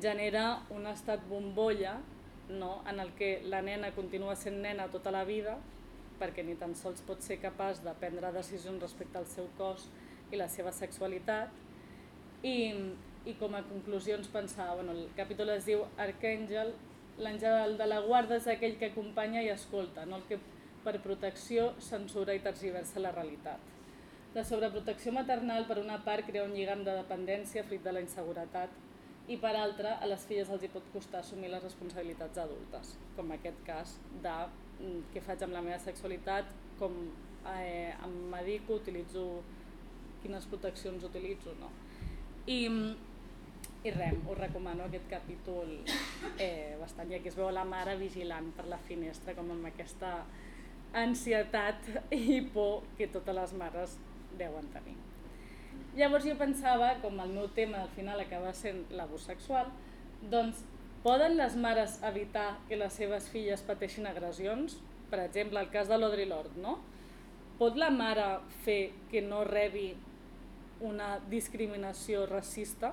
genera un estat bombolla no? en el que la nena continua sent nena tota la vida perquè ni tan sols pot ser capaç de prendre decisions respecte al seu cos i la seva sexualitat i, i com a conclusions pensar, bueno, el capítol es diu Arcàngel, l'àngel de la guarda és aquell que acompanya i escolta, no el que per protecció censura i tergiversa la realitat. La sobreprotecció maternal, per una part, crea un lligam de dependència fruit de la inseguretat i per altra a les filles els hi pot costar assumir les responsabilitats adultes, com aquest cas de mm, què faig amb la meva sexualitat, com eh, em medico, utilitzo quines proteccions utilitzo, no? I, i res, us recomano aquest capítol eh, bastant, i aquí es veu la mare vigilant per la finestra com amb aquesta ansietat i por que totes les mares deuen tenir. Llavors jo pensava, com el meu tema al final acaba sent l'abús sexual, doncs poden les mares evitar que les seves filles pateixin agressions? Per exemple, el cas de l'Audre Lorde, no? Pot la mare fer que no rebi una discriminació racista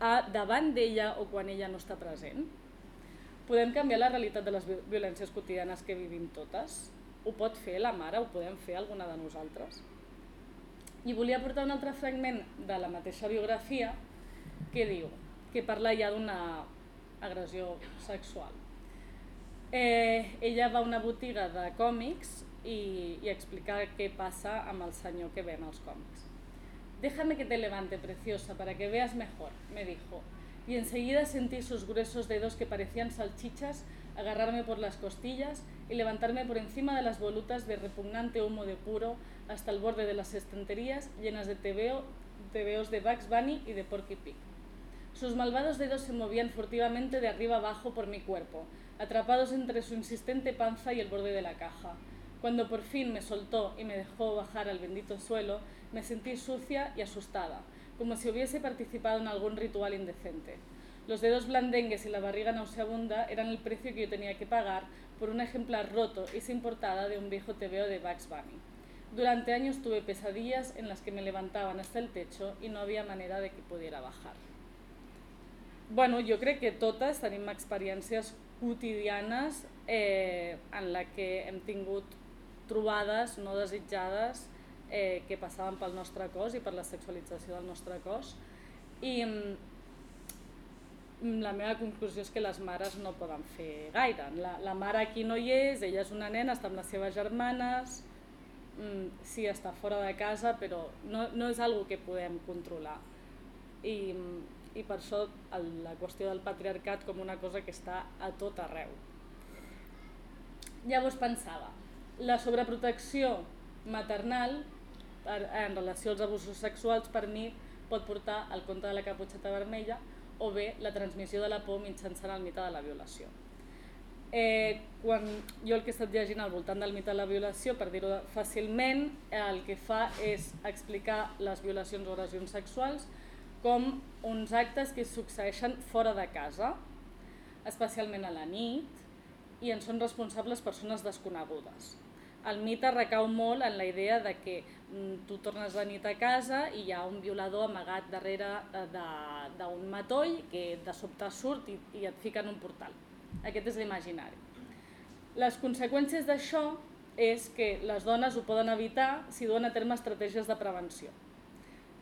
a, davant d'ella o quan ella no està present? Podem canviar la realitat de les violències quotidianes que vivim totes? Ho pot fer la mare? Ho podem fer alguna de nosaltres? I volia portar un altre fragment de la mateixa biografia que diu, que parla ja d'una agressió sexual. Eh, ella va a una botiga de còmics i, i explica què passa amb el senyor que ven els còmics. Déjame que te levante, preciosa, para que veas mejor, me dijo. Y enseguida sentí sus gruesos dedos que parecían salchichas agarrarme por las costillas y levantarme por encima de las volutas de repugnante humo de puro hasta el borde de las estanterías llenas de tebeo, tebeos de Bugs Bunny y de Porky Pig. Sus malvados dedos se movían furtivamente de arriba abajo por mi cuerpo, atrapados entre su insistente panza y el borde de la caja. Cuando por fin me soltó y me dejó bajar al bendito suelo, me sentí sucia y asustada, como si hubiese participado en algún ritual indecente. Los dedos blandengues y la barriga nauseabunda eran el precio que yo tenía que pagar por un ejemplar roto y sin portada de un viejo tebeo de Bugs Bunny. Durante años tuve pesadillas en las que me levantaban hasta el techo i no havia manera de que pudiera bajar. Bueno, jo crec que totes tenim experiències quotidianes eh, en la que hem tingut trobades no desitjades eh, que passaven pel nostre cos i per la sexualització del nostre cos. I mm, la meva conclusió és que les mares no poden fer gaire. La, la mare aquí no hi és, ella és una nena, està amb les seves germanes, mm, sí està fora de casa però no, no és algo que podem controlar i, i per això el, la qüestió del patriarcat com una cosa que està a tot arreu. Llavors pensava, la sobreprotecció maternal en relació als abusos sexuals per mi pot portar al conte de la caputxeta vermella o bé la transmissió de la por mitjançant el mite de la violació. Eh, quan jo el que he estat llegint al voltant del mite de la violació, per dir-ho fàcilment, el que fa és explicar les violacions o agressions sexuals com uns actes que succeeixen fora de casa, especialment a la nit, i en són responsables persones desconegudes. El mite recau molt en la idea de que tu tornes de nit a casa i hi ha un violador amagat darrere eh, d'un matoll que de sobte surt i, i et fica en un portal. Aquest és l'imaginari. Les conseqüències d'això és que les dones ho poden evitar si duen a terme estratègies de prevenció.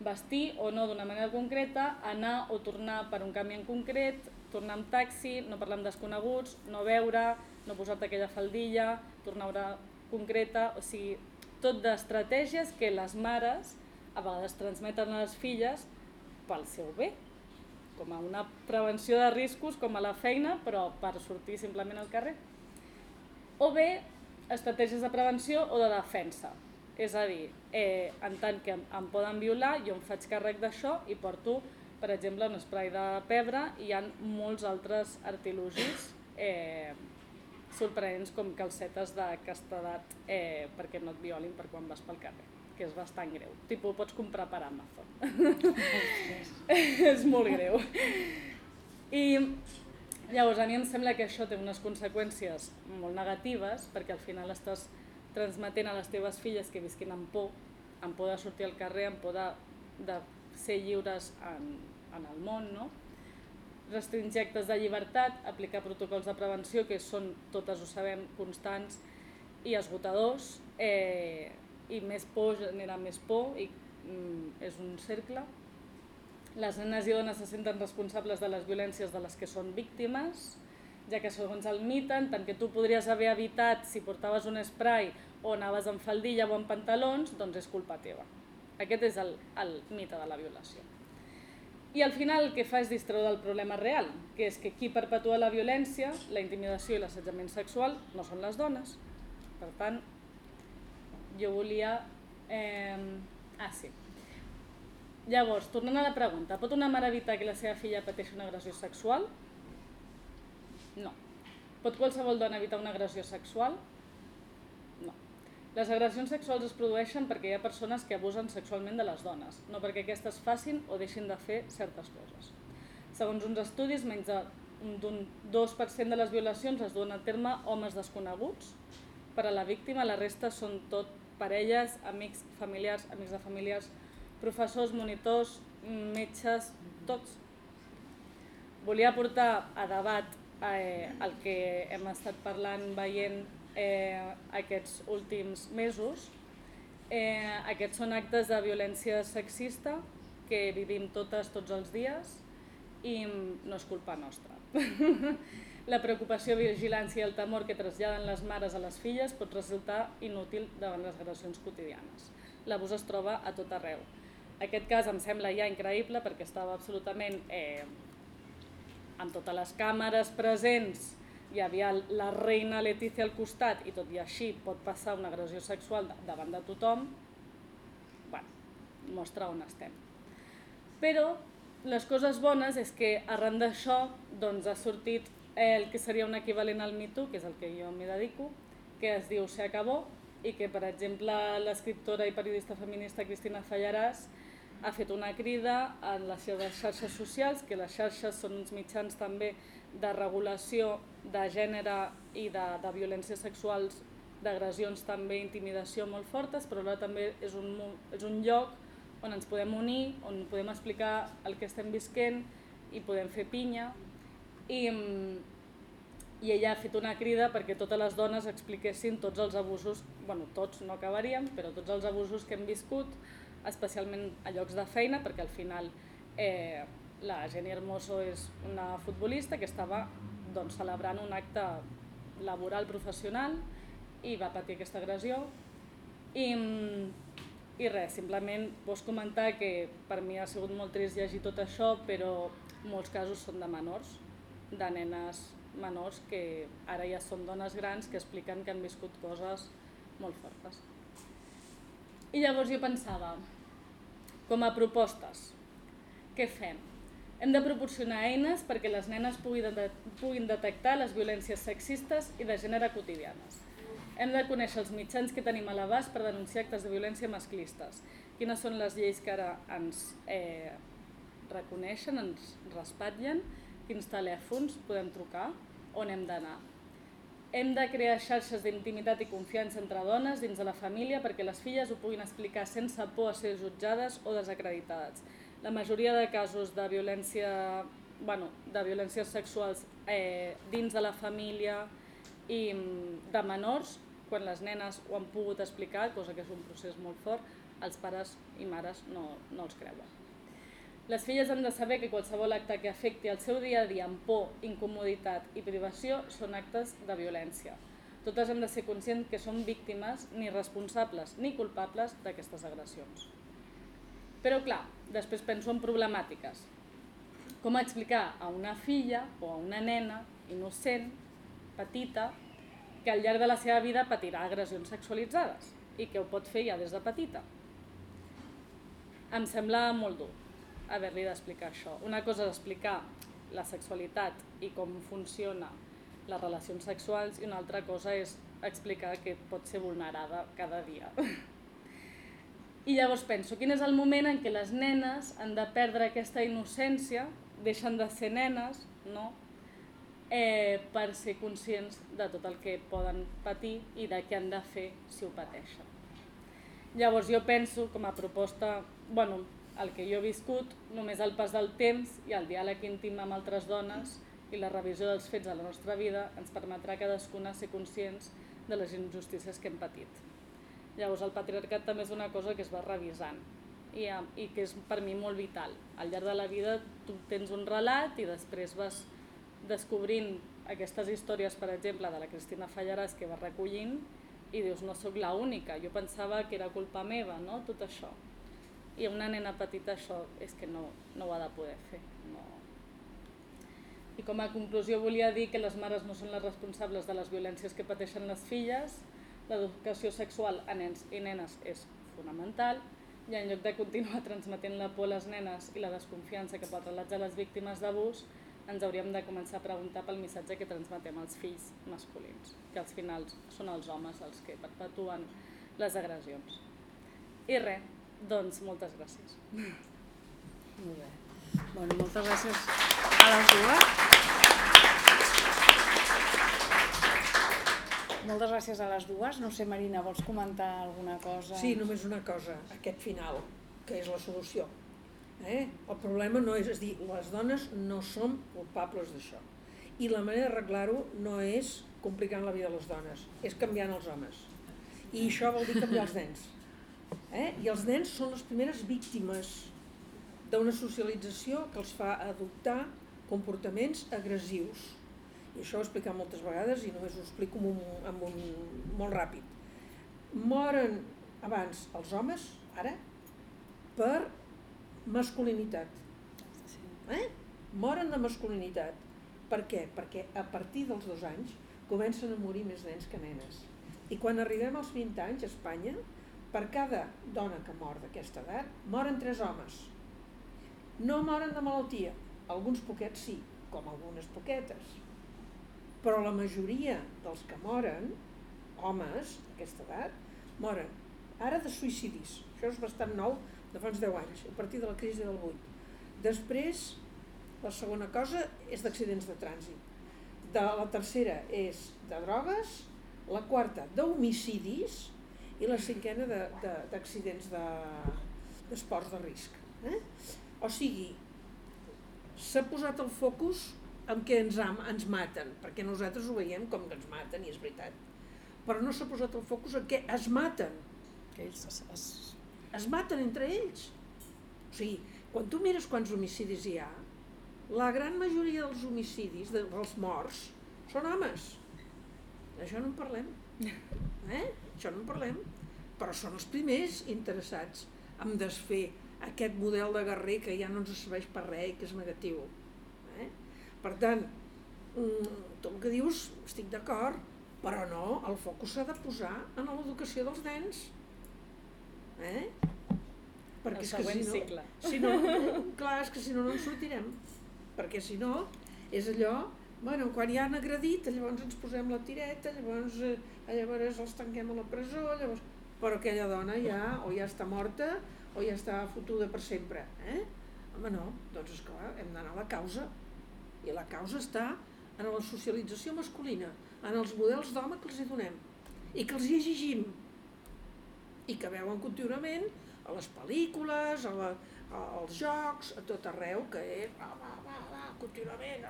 Vestir o no d'una manera concreta, anar o tornar per un camí en concret, tornar amb taxi, no parlar amb desconeguts, no veure, no posar-te aquella faldilla, tornar a concreta, o sigui, tot d'estratègies que les mares a vegades transmeten a les filles pel seu bé, com a una prevenció de riscos com a la feina, però per sortir simplement al carrer. O bé, estratègies de prevenció o de defensa. És a dir, eh, en tant que em poden violar, jo em faig càrrec d'això i porto, per exemple, un spray de pebre i hi ha molts altres artilugis eh, sorprenents com calcetes de castedat eh, perquè no et violin per quan vas pel carrer que és bastant greu. Tipo, pots comprar per Amazon. és molt greu. I llavors a mi em sembla que això té unes conseqüències molt negatives perquè al final estàs transmetent a les teves filles que visquin amb por, amb por de sortir al carrer, amb por de, de ser lliures en, en el món, no? Restringir actes de llibertat, aplicar protocols de prevenció que són, totes ho sabem, constants i esgotadors, eh, i més por genera més por i mm, és un cercle. Les nenes i dones se senten responsables de les violències de les que són víctimes, ja que segons el mite, tant que tu podries haver evitat si portaves un spray o anaves amb faldilla o amb pantalons, doncs és culpa teva. Aquest és el, el mite de la violació. I al final el que fa és distreure del problema real, que és que qui perpetua la violència, la intimidació i l'assetjament sexual no són les dones. Per tant, jo volia... Eh... Ah, sí. Llavors, tornant a la pregunta, pot una mare evitar que la seva filla pateixi una agressió sexual? No. Pot qualsevol dona evitar una agressió sexual? No. Les agressions sexuals es produeixen perquè hi ha persones que abusen sexualment de les dones, no perquè aquestes facin o deixin de fer certes coses. Segons uns estudis, menys d'un 2% de les violacions es duen a terme homes desconeguts. Per a la víctima, la resta són tot parelles, amics familiars, amics de familiars, professors, monitors, metges, tots. Volia portar a debat eh, el que hem estat parlant, veient eh, aquests últims mesos. Eh, aquests són actes de violència sexista que vivim totes tots els dies i no és culpa nostra. La preocupació, vigilància i el temor que traslladen les mares a les filles pot resultar inútil davant les agressions quotidianes. L'abús es troba a tot arreu. Aquest cas em sembla ja increïble perquè estava absolutament eh, amb totes les càmeres presents, hi havia la reina Letícia al costat i tot i així pot passar una agressió sexual davant de tothom, bueno, mostra on estem. Però les coses bones és que arran d'això doncs, ha sortit el que seria un equivalent al Me Too, que és el que jo m'hi dedico, que es diu Se acabó i que, per exemple, l'escriptora i periodista feminista Cristina Fallaràs ha fet una crida en les seves xarxes socials, que les xarxes són uns mitjans també de regulació de gènere i de, de violències sexuals, d'agressions també, intimidació molt fortes, però alhora també és un, és un lloc on ens podem unir, on podem explicar el que estem visquent i podem fer pinya. I, i ella ha fet una crida perquè totes les dones expliquessin tots els abusos, bueno, tots no acabaríem, però tots els abusos que hem viscut, especialment a llocs de feina, perquè al final eh, la Jenny Hermoso és una futbolista que estava doncs, celebrant un acte laboral professional i va patir aquesta agressió i, I res, simplement pots comentar que per mi ha sigut molt trist llegir tot això, però molts casos són de menors, de nenes menors que ara ja són dones grans que expliquen que han viscut coses molt fortes. I llavors jo pensava, com a propostes, què fem? Hem de proporcionar eines perquè les nenes puguin, de, puguin detectar les violències sexistes i de gènere quotidianes. Hem de conèixer els mitjans que tenim a l'abast per denunciar actes de violència masclistes. Quines són les lleis que ara ens eh, reconeixen, ens respatllen, quins telèfons podem trucar, on hem d'anar. Hem de crear xarxes d'intimitat i confiança entre dones dins de la família perquè les filles ho puguin explicar sense por a ser jutjades o desacreditades la majoria de casos de violència, bueno, de violències sexuals eh, dins de la família i mm, de menors, quan les nenes ho han pogut explicar, cosa que és un procés molt fort, els pares i mares no, no els creuen. Les filles han de saber que qualsevol acte que afecti el seu dia a dia amb por, incomoditat i privació són actes de violència. Totes hem de ser conscients que som víctimes ni responsables ni culpables d'aquestes agressions. Però clar, després penso en problemàtiques. Com explicar a una filla o a una nena innocent, petita, que al llarg de la seva vida patirà agressions sexualitzades i que ho pot fer ja des de petita. Em sembla molt dur haver-li d'explicar això. Una cosa és explicar la sexualitat i com funciona les relacions sexuals i una altra cosa és explicar que pot ser vulnerada cada dia. I llavors penso, quin és el moment en què les nenes han de perdre aquesta innocència, deixen de ser nenes, no? eh, per ser conscients de tot el que poden patir i de què han de fer si ho pateixen. Llavors jo penso, com a proposta, bueno, el que jo he viscut, només el pas del temps i el diàleg íntim amb altres dones i la revisió dels fets de la nostra vida ens permetrà cadascuna ser conscients de les injustícies que hem patit. Llavors el patriarcat també és una cosa que es va revisant i, i que és per mi molt vital. Al llarg de la vida tu tens un relat i després vas descobrint aquestes històries, per exemple, de la Cristina Fallaràs que va recollint i dius, no sóc la única, jo pensava que era culpa meva, no?, tot això. I una nena petita això és que no, no ho ha de poder fer. No. I com a conclusió volia dir que les mares no són les responsables de les violències que pateixen les filles, L'educació sexual a nens i nenes és fonamental i en lloc de continuar transmetent la por a les nenes i la desconfiança que pot relatar les víctimes d'abús, ens hauríem de començar a preguntar pel missatge que transmetem als fills masculins, que als finals són els homes els que perpetuen les agressions. I res, doncs moltes gràcies. Molt bé. Bueno, moltes gràcies a les dues. Moltes gràcies a les dues. No sé, Marina, vols comentar alguna cosa? Sí, només una cosa, aquest final, que és la solució. Eh? El problema no és, és dir, les dones no som culpables d'això. I la manera d'arreglar-ho no és complicant la vida de les dones, és canviant els homes. I això vol dir canviar els nens. Eh? I els nens són les primeres víctimes d'una socialització que els fa adoptar comportaments agressius i això ho he explicat moltes vegades i només ho explico amb un, amb un, molt ràpid. Moren abans els homes, ara, per masculinitat. Eh? Moren de masculinitat. Per què? Perquè a partir dels dos anys comencen a morir més nens que nenes. I quan arribem als 20 anys a Espanya, per cada dona que mor d'aquesta edat, moren tres homes. No moren de malaltia, alguns poquets sí, com algunes poquetes, però la majoria dels que moren, homes d'aquesta edat, moren ara de suïcidis. Això és bastant nou, de fa uns 10 anys, a partir de la crisi del 8. Després, la segona cosa és d'accidents de trànsit. De, la tercera és de drogues, la quarta d'homicidis i la cinquena d'accidents de, d'esports de, de risc. Eh? O sigui, s'ha posat el focus amb què ens, am, ens maten, perquè nosaltres ho veiem com que ens maten, i és veritat. Però no s'ha posat el focus en què es maten. Que ells es, es... es maten entre ells. O sigui, quan tu mires quants homicidis hi ha, la gran majoria dels homicidis, dels morts, són homes. D'això no en parlem. Eh? Això no en parlem. Però són els primers interessats en desfer aquest model de guerrer que ja no ens serveix per res i que és negatiu per tant, mm, tot el que dius estic d'acord, però no, el focus s'ha de posar en l'educació dels nens. Eh? Perquè el següent és que si no, cicle. Si no, clar, és que si no no en sortirem. Perquè si no, és allò, bueno, quan ja han agredit, llavors ens posem la tireta, llavors, eh, llavors els tanquem a la presó, llavors... Però aquella dona ja o ja està morta o ja està fotuda per sempre. Eh? Home, no, doncs esclar, hem d'anar a la causa. I la causa està en la socialització masculina, en els models d'home que els hi donem i que els hi exigim i que veuen contínuament a les pel·lícules, a la, a, als jocs, a tot arreu, que és va, va, va, va, contínuament.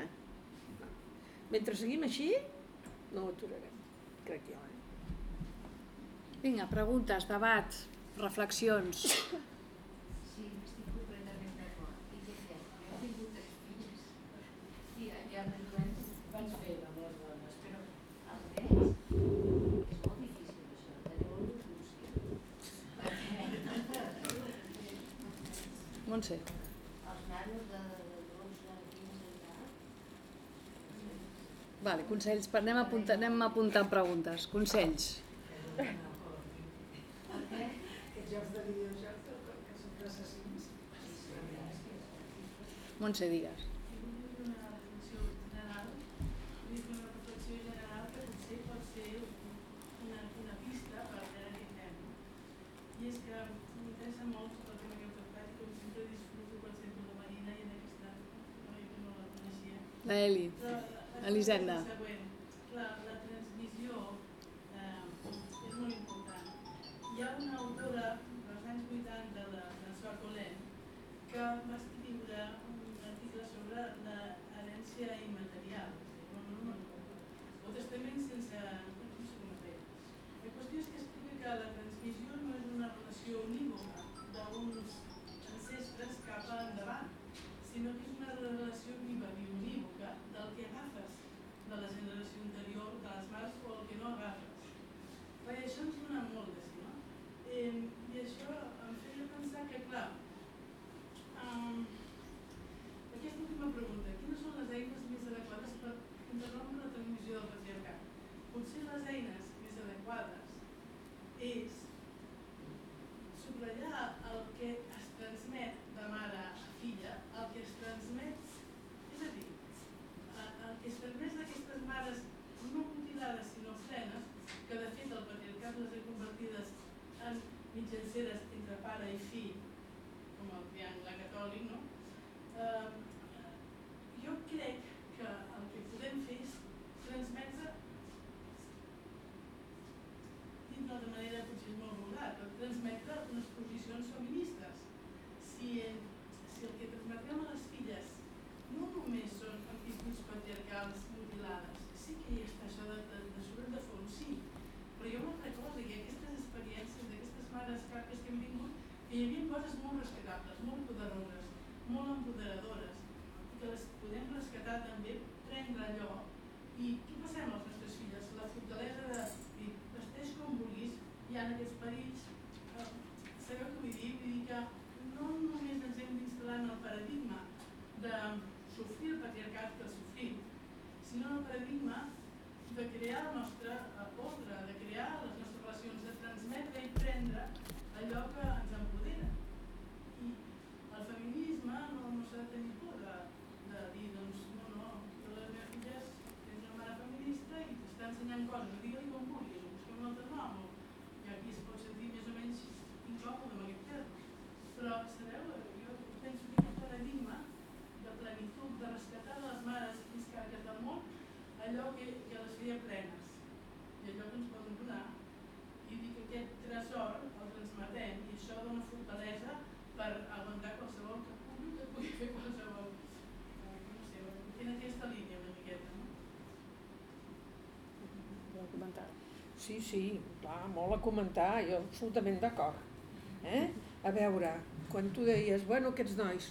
Eh? Mentre seguim així, no ho aturarem, crec jo. Eh? Vinga, preguntes, debats, reflexions. sé. Vale, consells, anem, apuntant, anem apuntant preguntes. Consells. Montse Díaz. Eli, Elisenda. La transmissió eh, és molt important. Hi ha una autora dels anys 80 de la que va escriure un article sobre l'herència i mitjanceres entre pare i fill, com el triangle catòlic, no? Ehm, eh, jo crec Sí, sí, clar, molt a comentar, jo absolutament d'acord. Eh? A veure, quan tu deies, bueno, aquests nois,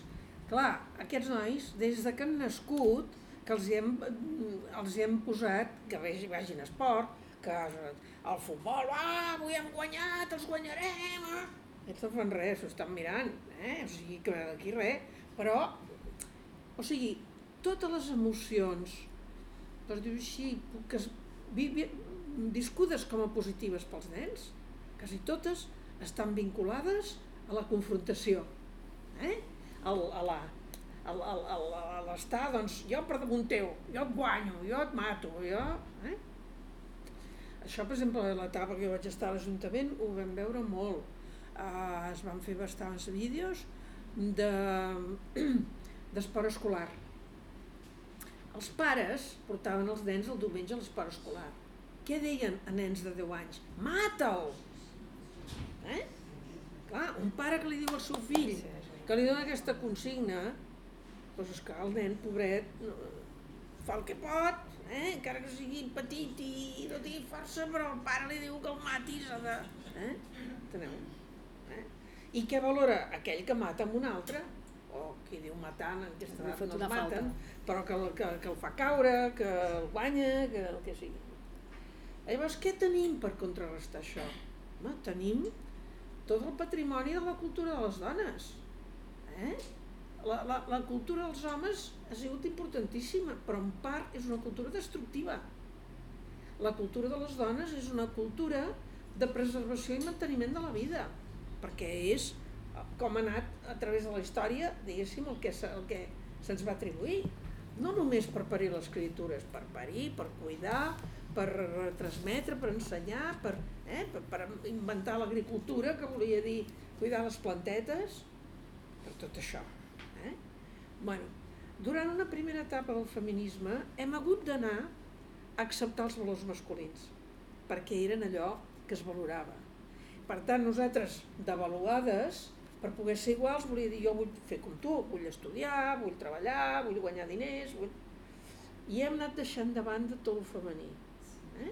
clar, aquests nois, des de que han nascut, que els hi hem, els hi hem posat que vagin a esport, que al futbol, ah, avui hem guanyat, els guanyarem, ah. Ells no fan res, s'ho estan mirant, eh? o sigui que aquí res, però, o sigui, totes les emocions, per dir-ho així, que es, vi, vi, viscudes com a positives pels nens, quasi totes estan vinculades a la confrontació, eh? Al, a la, a, a, a, a l'estar, doncs, jo per damunt teu, jo et guanyo, jo et mato, jo... Eh? Això, per exemple, a l'etapa que jo vaig estar a l'Ajuntament ho vam veure molt. Uh, es van fer bastants vídeos de d'esport escolar. Els pares portaven els nens el diumenge a l'esport escolar. Què deien a nens de 10 anys? Mata'l! Eh? Clar, un pare que li diu al seu fill que li dona aquesta consigna, doncs és que el nen, pobret, no, fa el que pot, eh? encara que sigui petit i no tingui força, però el pare li diu que el mati, s'ha de... Eh? Enteneu? Eh? I què valora? Aquell que mata amb un altre, o qui diu matant, en aquesta edat no el maten, però que, que, que el fa caure, que el guanya, que el que sigui. Llavors, què tenim per contrarrestar això? Home, tenim tot el patrimoni de la cultura de les dones. Eh? La, la, la cultura dels homes ha sigut importantíssima, però en part és una cultura destructiva. La cultura de les dones és una cultura de preservació i manteniment de la vida, perquè és com ha anat a través de la història, diguéssim, el que, el que se'ns va atribuir. No només per parir les criatures, per parir, per cuidar, per transmetre, per ensenyar, per, eh, per, per inventar l'agricultura, que volia dir cuidar les plantetes, per tot això. Eh? Bueno, durant una primera etapa del feminisme hem hagut d'anar a acceptar els valors masculins, perquè eren allò que es valorava. Per tant, nosaltres, devaluades, per poder ser iguals, volia dir jo vull fer com tu, vull estudiar, vull treballar, vull guanyar diners, vull... i hem anat deixant de banda tot el femení. Eh?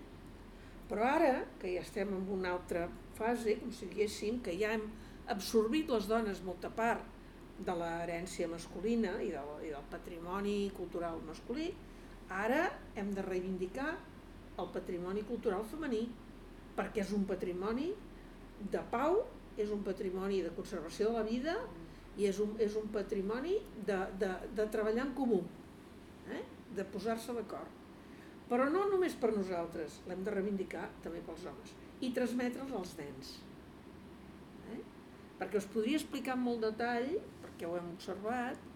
Però ara, que ja estem en una altra fase, com si diguéssim, que ja hem absorbit les dones molta part de l'herència masculina i del, i del patrimoni cultural masculí, ara hem de reivindicar el patrimoni cultural femení, perquè és un patrimoni de pau, és un patrimoni de conservació de la vida i és un, és un patrimoni de, de, de treballar en comú, eh? de posar-se d'acord. Però no només per nosaltres, l'hem de reivindicar també pels homes i transmetre'ls als nens. Eh? Perquè us podria explicar amb molt detall que ho hem observat,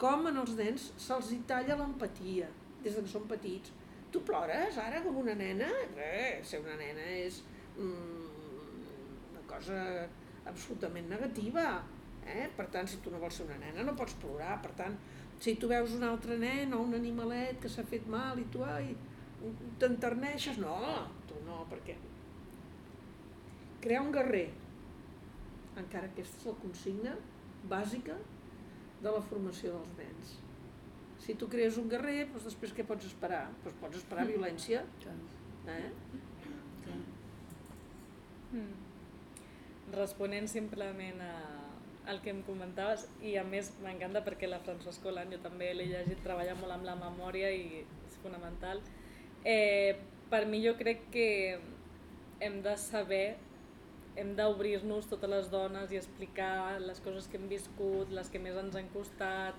com en els nens se'ls talla l'empatia des que són petits. Tu plores ara com una nena? Eh, ser una nena és mm, cosa absolutament negativa. Eh? Per tant, si tu no vols ser una nena no pots plorar. Per tant, si tu veus un altre nen o un animalet que s'ha fet mal i tu ai, t'enterneixes, no, tu no, perquè crear un guerrer, encara que aquesta és la consigna, bàsica de la formació dels nens. Si tu crees un guerrer, doncs després què pots esperar? Doncs pots esperar mm. violència. Eh? Mm. Responent simplement a, al que em comentaves, i a més m'encanta perquè la Francesca Hollande jo també l'he llegit, treballa molt amb la memòria i és fonamental. Eh, per mi jo crec que hem de saber hem d'obrir-nos totes les dones i explicar les coses que hem viscut, les que més ens han costat,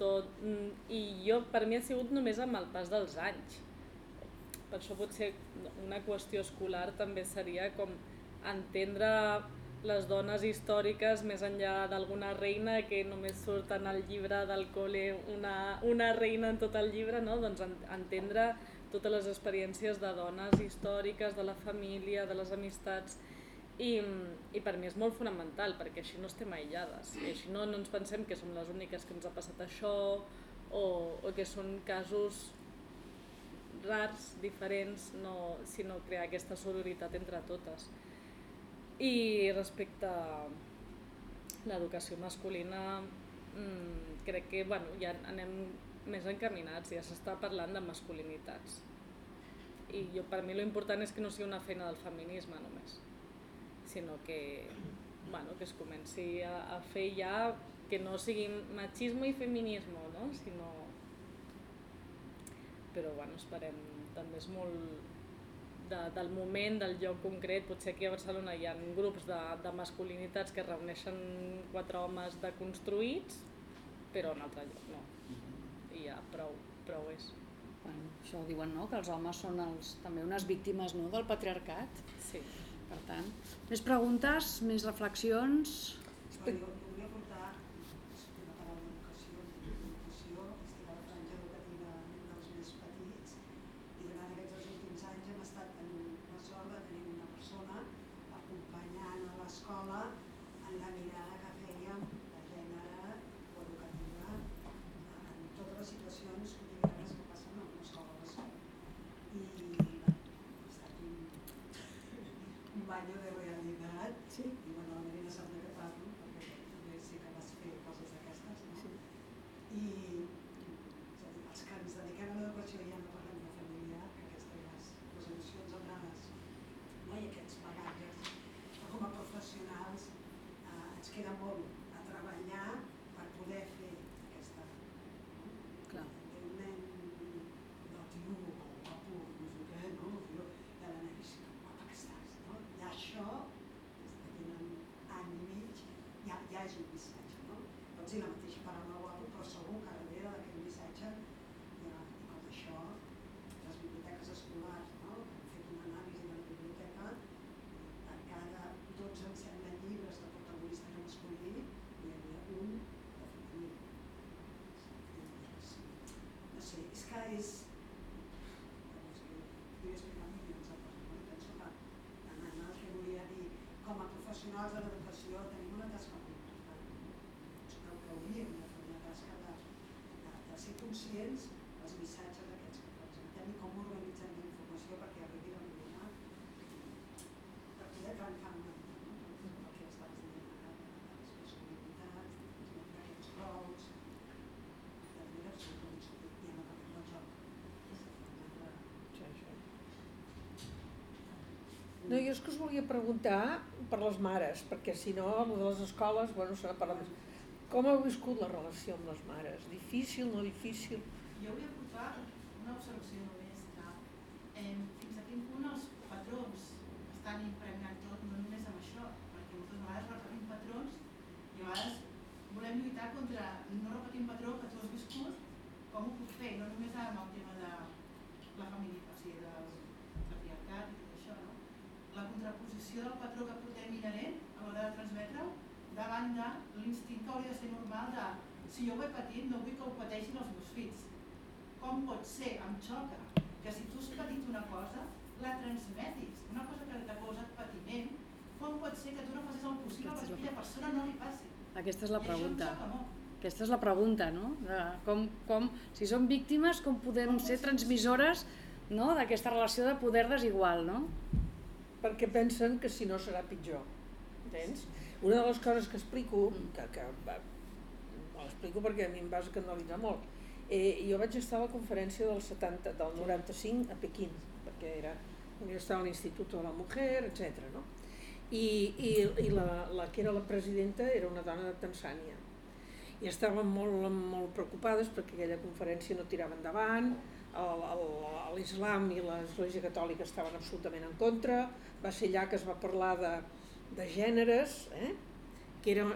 tot. Mm, I jo, per mi ha sigut només amb el pas dels anys. Per això potser una qüestió escolar també seria com entendre les dones històriques més enllà d'alguna reina que només surt en el llibre del col·le una, una reina en tot el llibre, no? doncs entendre totes les experiències de dones històriques, de la família, de les amistats, i, I per mi és molt fonamental, perquè així no estem aïllades, i així no, no ens pensem que som les úniques que ens ha passat això, o, o que són casos rars, diferents, no, sinó crear aquesta sororitat entre totes. I respecte a l'educació masculina, mmm, crec que bueno, ja anem més encaminats, ja s'està parlant de masculinitats. I jo, per mi l'important és que no sigui una feina del feminisme només sinó que, bueno, que es comenci a, a fer ja que no sigui machisme i feminisme, no? sinó... Però bueno, esperem, també és molt, de, del moment, del lloc concret. Potser aquí a Barcelona hi ha grups de, de masculinitats que reuneixen quatre homes deconstruïts, però en altre lloc no. I ja prou, prou és. Bueno, això diuen, no?, que els homes són els, també unes víctimes no, del patriarcat. Sí. Per tant, més preguntes, més reflexions... Però jo, jo volia portar, estic a parlar d'educació, d'educació, estic a la franja educativa dels més petits i durant aquests dos últims anys hem estat en la sort de tenir una persona acompanyant a l'escola en la mirada que fèiem de gènere o educativa en totes les situacions quotidianes que passen en una escola de sol. I bueno, ha estat un, un baño de realitat Sí? i bueno, la Marina sap de què parlo, perquè també sé que vas fer coses d'aquestes, no? Sí. I és a dir, els que ens dediquem a l'educació i ja no parlem de família, que aquestes les, les emocions amades no? i aquests bagatges, però com a professionals eh, ens queda molt a treballar per poder fer aquesta... Clar. Un nen del tio, o guapo, no sé què, no? Jo, i la nena diu, que guapa que estàs, no? I això, des que tenen any i mig, ja, ja és un missatge, no? Pots dir la mateixa paraula guapo, però segur que darrere d'aquest missatge hi ha, i com això, les biblioteques escolars, no? que han fet una anàlisi de la biblioteca, a cada 12 em sembla llibres de protagonistes masculí, hi havia un de femení. I, no sé, és que és... No sé, vull explicar milions de coses, no? I penso que anant al que volia dir, com a professionals de l'educació tenim una tasca molt important. Doncs creu que hauríem de fer una tasca de, de, de ser conscients dels missatges aquests que presentem i com organitzem la informació perquè arribi a l'alumne per poder trencar una mica no? el que estaves dient ara, de les personalitats, d'aquests rols, de manera absoluta, ja no parlem del joc. És a dir, una altra- Sí, sí. No, jo és que us volia preguntar per les mares, perquè si no, el de les escoles, bueno, de parlar més. Com heu viscut la relació amb les mares? Difícil, no difícil? Jo vull aportar una observació només, que eh, fins a quin punt els patrons estan impregnant tot, no només amb això, perquè moltes vegades repetim patrons i a vegades volem lluitar contra no repetir un patró que tu has viscut, com ho puc fer, no només amb el tema de la família, o sigui, del patriarcat i tot això, no? La contraposició del patró que portem inherent a l'hora de transmetre-ho davant de l'instint hauria de ser normal de si jo ho he patit no vull que ho pateixin els meus fills. Com pot ser, em xoca, que si tu has patit una cosa, la transmetis, una cosa que t'ha causat patiment, com pot ser que tu no facis el possible perquè la aquella persona no li passi? Aquesta és la I pregunta. Aquesta és la pregunta, no? De com, com, si som víctimes, com podem ser transmissores no? d'aquesta relació de poder desigual, no? Perquè pensen que si no serà pitjor. Entens? Una de les coses que explico, que, que va, l'explico perquè a mi em va escandalitzar molt, eh, jo vaig estar a la conferència del 70, del 95 a Pequín, perquè era, jo estava a l'Institut de la Mujer, etc. No? I, i, i la, la que era la presidenta era una dona de Tanzània. I estaven molt, molt preocupades perquè aquella conferència no tirava endavant, l'islam i l'Església Catòlica estaven absolutament en contra, va ser allà que es va parlar de, de gèneres, eh? que era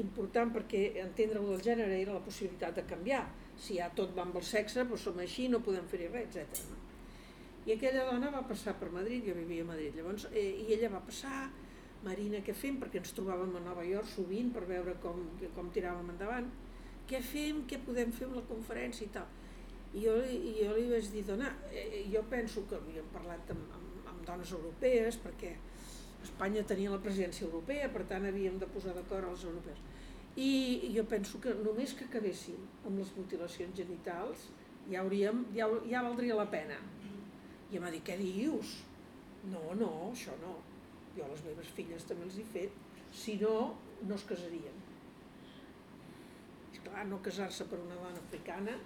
important perquè entendre el del gènere era la possibilitat de canviar. Si ja tot va amb el sexe, doncs som així, no podem fer-hi res, etc. No? I aquella dona va passar per Madrid, jo vivia a Madrid, llavors, eh, i ella va passar, Marina, què fem? Perquè ens trobàvem a Nova York sovint per veure com, com tiràvem endavant. Què fem? Què podem fer amb la conferència i tal? I jo, i jo li vaig dir, dona, eh, jo penso que havíem parlat amb, amb, amb dones europees, perquè Espanya tenia la presidència europea, per tant havíem de posar d'acord els europeus. I jo penso que només que acabéssim amb les mutilacions genitals ja, hauríem, ja, ja valdria la pena. I em va dir, què dius? No, no, això no. Jo a les meves filles també els he fet. Si no, no es casarien. És clar, no casar-se per una dona africana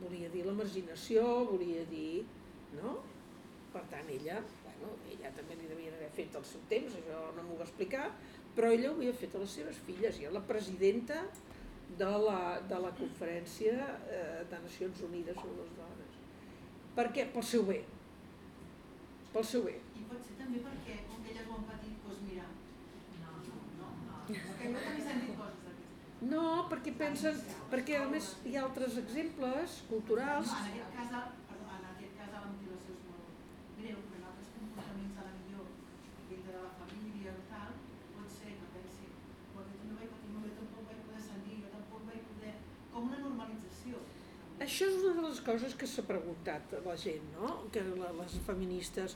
volia dir la marginació, volia dir... No? Per tant, ella, bueno, ella també li devia haver fet al seu temps, això no m'ho va explicar, però ella ho havia fet a les seves filles, i era la presidenta de la, de la conferència eh, de Nacions Unides sobre les dones. Per què? Pel seu bé. pel seu bé. I pot ser també perquè, com que elles ho han patit, doncs mira, no, no, no, no. Que també coses d'aquestes. No, perquè pensen, perquè a més hi ha altres exemples culturals. No, en aquest cas, perdó, en aquest cas la mutilació és molt greu, però en altres comportaments a la millor dintre de la família o tal, pot ser que pensi, bueno, jo no vaig patir, no, jo tampoc vaig poder sentir, jo tampoc vaig poder... Com una normalització. Això és una de les coses que s'ha preguntat la gent, no? Que les feministes.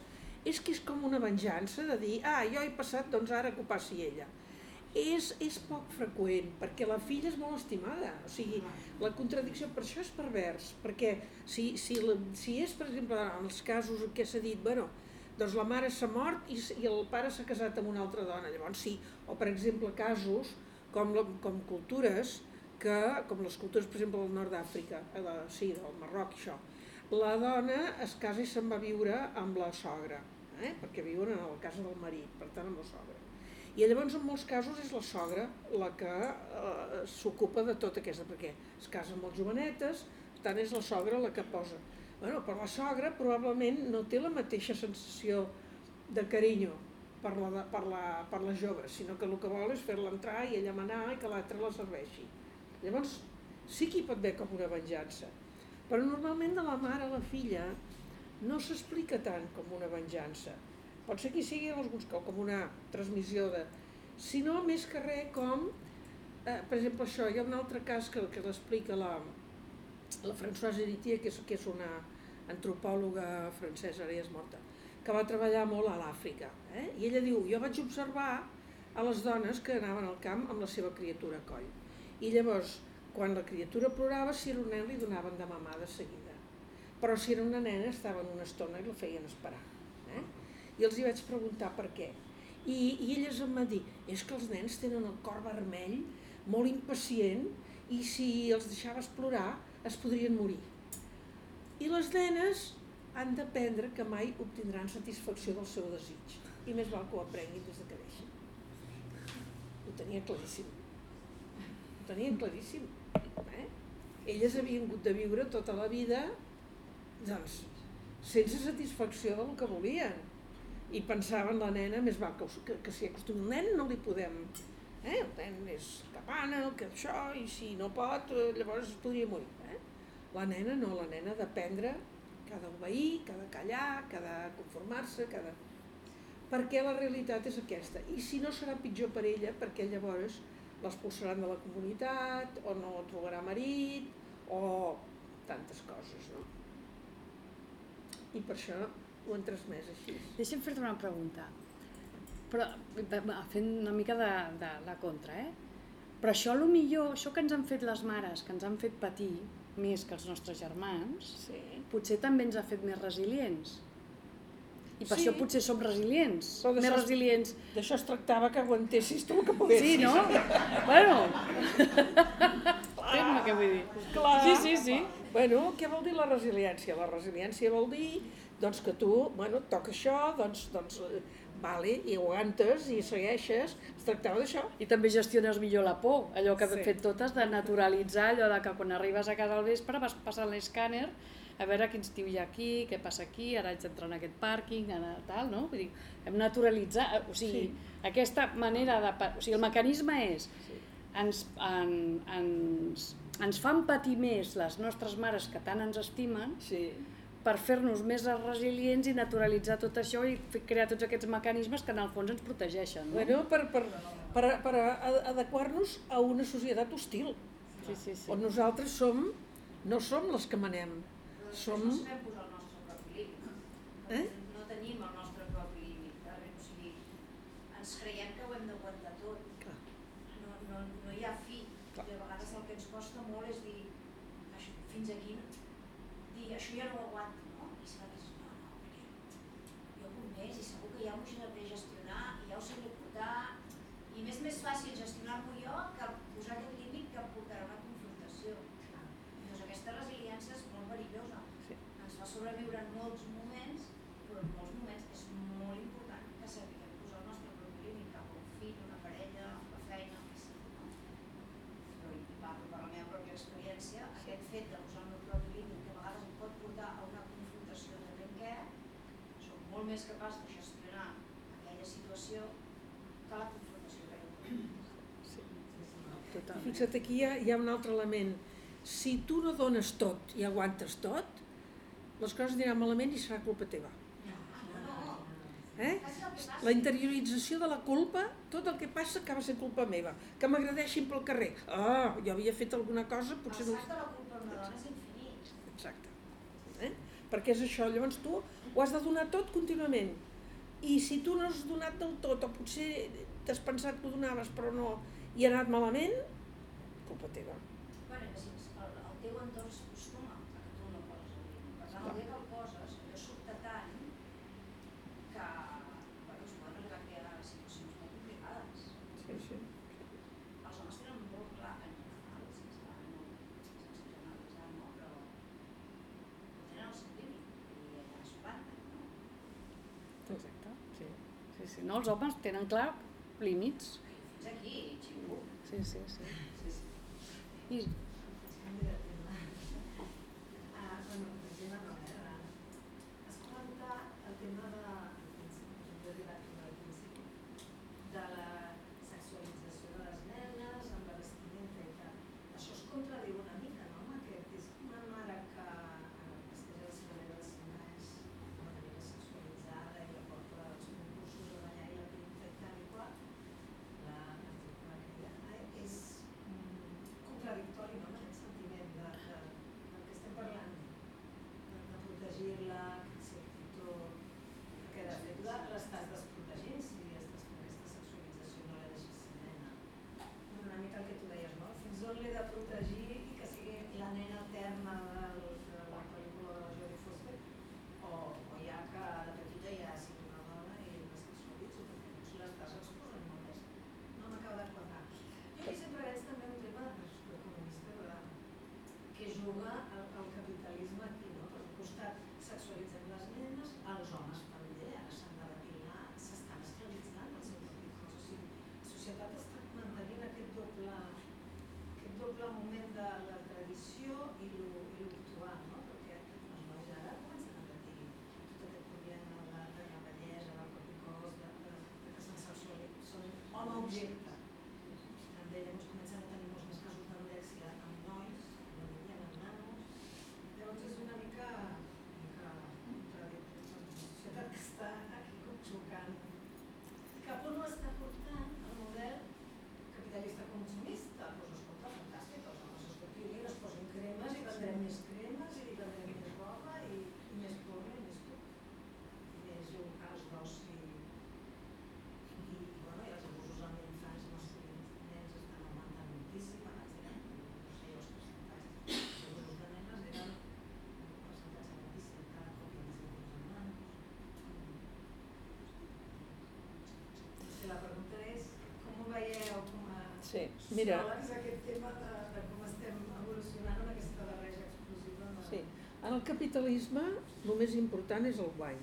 És que és com una venjança de dir, ah, jo he passat, doncs ara que ho passi ella. És, és poc freqüent, perquè la filla és molt estimada. O sigui, la contradicció, per això és pervers, perquè si, si, la, si és, per exemple, en els casos què s'ha dit, bueno, doncs la mare s'ha mort i, i el pare s'ha casat amb una altra dona, llavors sí, o per exemple casos com, la, com cultures que, com les cultures, per exemple, del nord d'Àfrica, a la, sí, del Marroc, això, la dona es casa i se'n va viure amb la sogra, eh? perquè viuen a la casa del marit, per tant amb la sogra. I llavors en molts casos és la sogra la que eh, s'ocupa de tot aquesta, perquè es casen molt jovenetes, per tant és la sogra la que posa. Bueno, però la sogra probablement no té la mateixa sensació de carinyo per la, de- per la, per la jove, sinó que el que vol és fer-la entrar i ella manar i que l'altre la serveixi. Llavors sí que hi pot haver com una venjança, però normalment de la mare a la filla no s'explica tant com una venjança. Pot ser que hi sigui alguns com una transmissió de... sinó més que res com, eh, per exemple això, hi ha un altre cas que, que l'explica la, la Françoise Héritier, que és, que és una antropòloga francesa, ara ja és morta, que va treballar molt a l'Àfrica. Eh? I ella diu, jo vaig observar a les dones que anaven al camp amb la seva criatura a coll. I llavors, quan la criatura plorava, si era un nen li donaven de mamar de seguida. Però si era una nena estaven una estona i la feien esperar. Eh? I els hi vaig preguntar per què. I, I elles em van dir, és que els nens tenen el cor vermell, molt impacient, i si els deixaves plorar es podrien morir. I les nenes han d'aprendre que mai obtindran satisfacció del seu desig. I més val que ho aprenguin des de que neixen. Ho tenia claríssim. Tenien claríssim. Eh? Elles havien hagut de viure tota la vida doncs, sense satisfacció del que volien. I pensaven la nena, més val que, que, que s'hi acostumi el nen, no li podem... Eh? El nen és capana, el que això, i si no pot, eh, llavors es podria morir. Eh? La nena no, la nena d'aprendre que ha d'obeir, que ha de callar, que ha de conformar-se, que ha de... Perquè la realitat és aquesta. I si no serà pitjor per ella, perquè llavors l'expulsaran de la comunitat, o no trobarà marit, o tantes coses, no? I per això ho han transmès així. Deixa'm fer-te una pregunta, però fent una mica de, de la contra, eh? Però això, lo millor, això que ens han fet les mares, que ens han fet patir més que els nostres germans, Sí. potser també ens ha fet més resilients. I per Sí. això potser som resilients, més resilients. D'això es tractava que aguantessis tu el que poguessis. Sí, no? bueno, entens què vull dir? Clar. Sí, sí, sí. Bueno, què vol dir la resiliència? La resiliència vol dir doncs, que tu, bueno, et toca això, doncs, doncs vale, i aguantes i segueixes. Es tractava d'això. I també gestiones millor la por, allò que Sí. sí. fet totes de naturalitzar, allò de que quan arribes a casa al vespre vas passant l'escàner a veure quin estiu hi ha aquí, què passa aquí, ara haig d'entrar en aquest pàrquing, ara tal, no? Vull dir, hem naturalitzat, o sigui, Sí. sí. aquesta manera de... O sigui, el mecanisme és, ens, en, ens, ens fan patir més les nostres mares que tant ens estimen Sí. per fer-nos més resilients i naturalitzar tot això i crear tots aquests mecanismes que en el fons ens protegeixen. No? Bueno, per, per, per, per adequar-nos a una societat hostil, sí, sí, sí. on nosaltres som, no som les que manem, som... Eh? No tenim el nostre propi límit. O sigui, ens creiem que ho hem d'aguantar tot. Clar. No, no, no hi ha fi. Clar. I a vegades el que ens costa molt és dir això, fins aquí, dir això ja no ho aguanto, no? I s'ha de dir, no, no, perquè jo puc més i segur que ja m'ho sabré gestionar i ja ho sabré portar i m'és més fàcil gestionar-m'ho jo que posar aquest límit que em portarà a una confrontació. Doncs aquesta resiliència és molt perillosa. Sí. Ens fa sobreviure en molts moments, però en molts moments és molt important que sapiguem posar el nostre propi límit cap a un fill, una parella, la feina, el que sigui. No? Però i parlo per la meva pròpia experiència, aquest fet de posar el meu propi límit que a vegades em pot portar a una confrontació de ben què, soc molt només capaç de gestionar aquella situació que la confrontació que hi ha. Totalment. Aquí hi ha, un altre element. Si tu no dones tot i aguantes tot, les coses aniran malament i serà culpa teva. Eh? La interiorització de la culpa, tot el que passa acaba sent culpa meva. Que m'agradeixin pel carrer. Ah, jo havia fet alguna cosa, El potser no... sac de la culpa d'una dona és infinit. Exacte. Eh? Perquè és això, llavors tu ho has de donar tot contínuament. I si tu no has donat del tot, o potser t'has pensat que ho donaves però no, i ha anat malament, culpa teva. Bueno, que si el, el teu entorn s'acostuma a que tu no poses el límit. Per tant, el dia que el poses, allò sobta tant que bueno, es poden arribar a crear situacions molt complicades. Sí, sí. Els homes tenen molt clar, en general, sense, no, sense generalitzar, no, però tenen el seu límit i allà es planten, no? Exacte, sí. sí, sí. No, els homes tenen clar límits. Fins aquí, xingo. Sí, sí, sí. I, Ah, bueno, Regina no, eh? Has comentat el tema de, al principi, hem arribat fins al principi, de la sexualització de les nenes, amb la vestimenta i tal. Això es contradiu una mica, no? Amb aquest, és una mare que eh, vesteix la seva nena de 5 anys d'una manera sexualitzada i la porta als concursos a ballar i la pinta i tal i qual, la, l'article que hi ha, eh, és mm, contradictori, no?, amb aquest sentiment de, de, del que estem parlant, de, de protegir-la, si actitud, perquè de fet la- l'estàs desprotegint si estàs fent aquesta sexualització no la deixes ser nena. Bueno, una mica el que tu deies, no? Fins on l'he de protegir i que sigui la nena eterna del, de la pel·lícula de la Jodie Foster o, o ja que de petita ja sigui una dona i la sexualitzo perquè doncs l'estàs exposant molt més. No m'acaba de quadrar. Jo aquí sempre veig també un tema economista de, que juga al, al capitalisme aquí, no? Per un costat sexualitzem les nenes, els homes també, ara s'han de depilar, s'estan esterilitzant el seu propi cos. O sigui, la societat està mantenint aquest doble, aquest doble moment de la tradició i lo, i lo actual, no? Perquè els nois ara comencen a patir tot aquest problema de, de la bellesa, del propi cos, de, de, de que se'n sexualitzen, són home-objecte. També llavors comencen a tenir molts més casos d'anorèxia amb nois, amb niñas, amb nanos. Llavors és una mica, una mica contradictori, és una societat que està aquí com xocant. Cap on ho està portant el model capitalista consumista? Doncs escolta, fantàstic, els homes es depilin, es posin cremes i vendrem més cremes i vendrem més roba i, i més porno i més tot. I més locals d'oci i, i, bueno, i els abusos amb infants masculins nens estan augmentant moltíssim, abans eren, no sé, els percentatges, els abusos de nenes eren un percentatge altíssim, cada cop hi ha més abusos amb nanos. I la pregunta és, com ho veieu com a Sí, mira, sociòlegs aquest tema de, de com estem evolucionant en aquesta barreja explosiva de... sí. En el capitalisme el més important és el guany.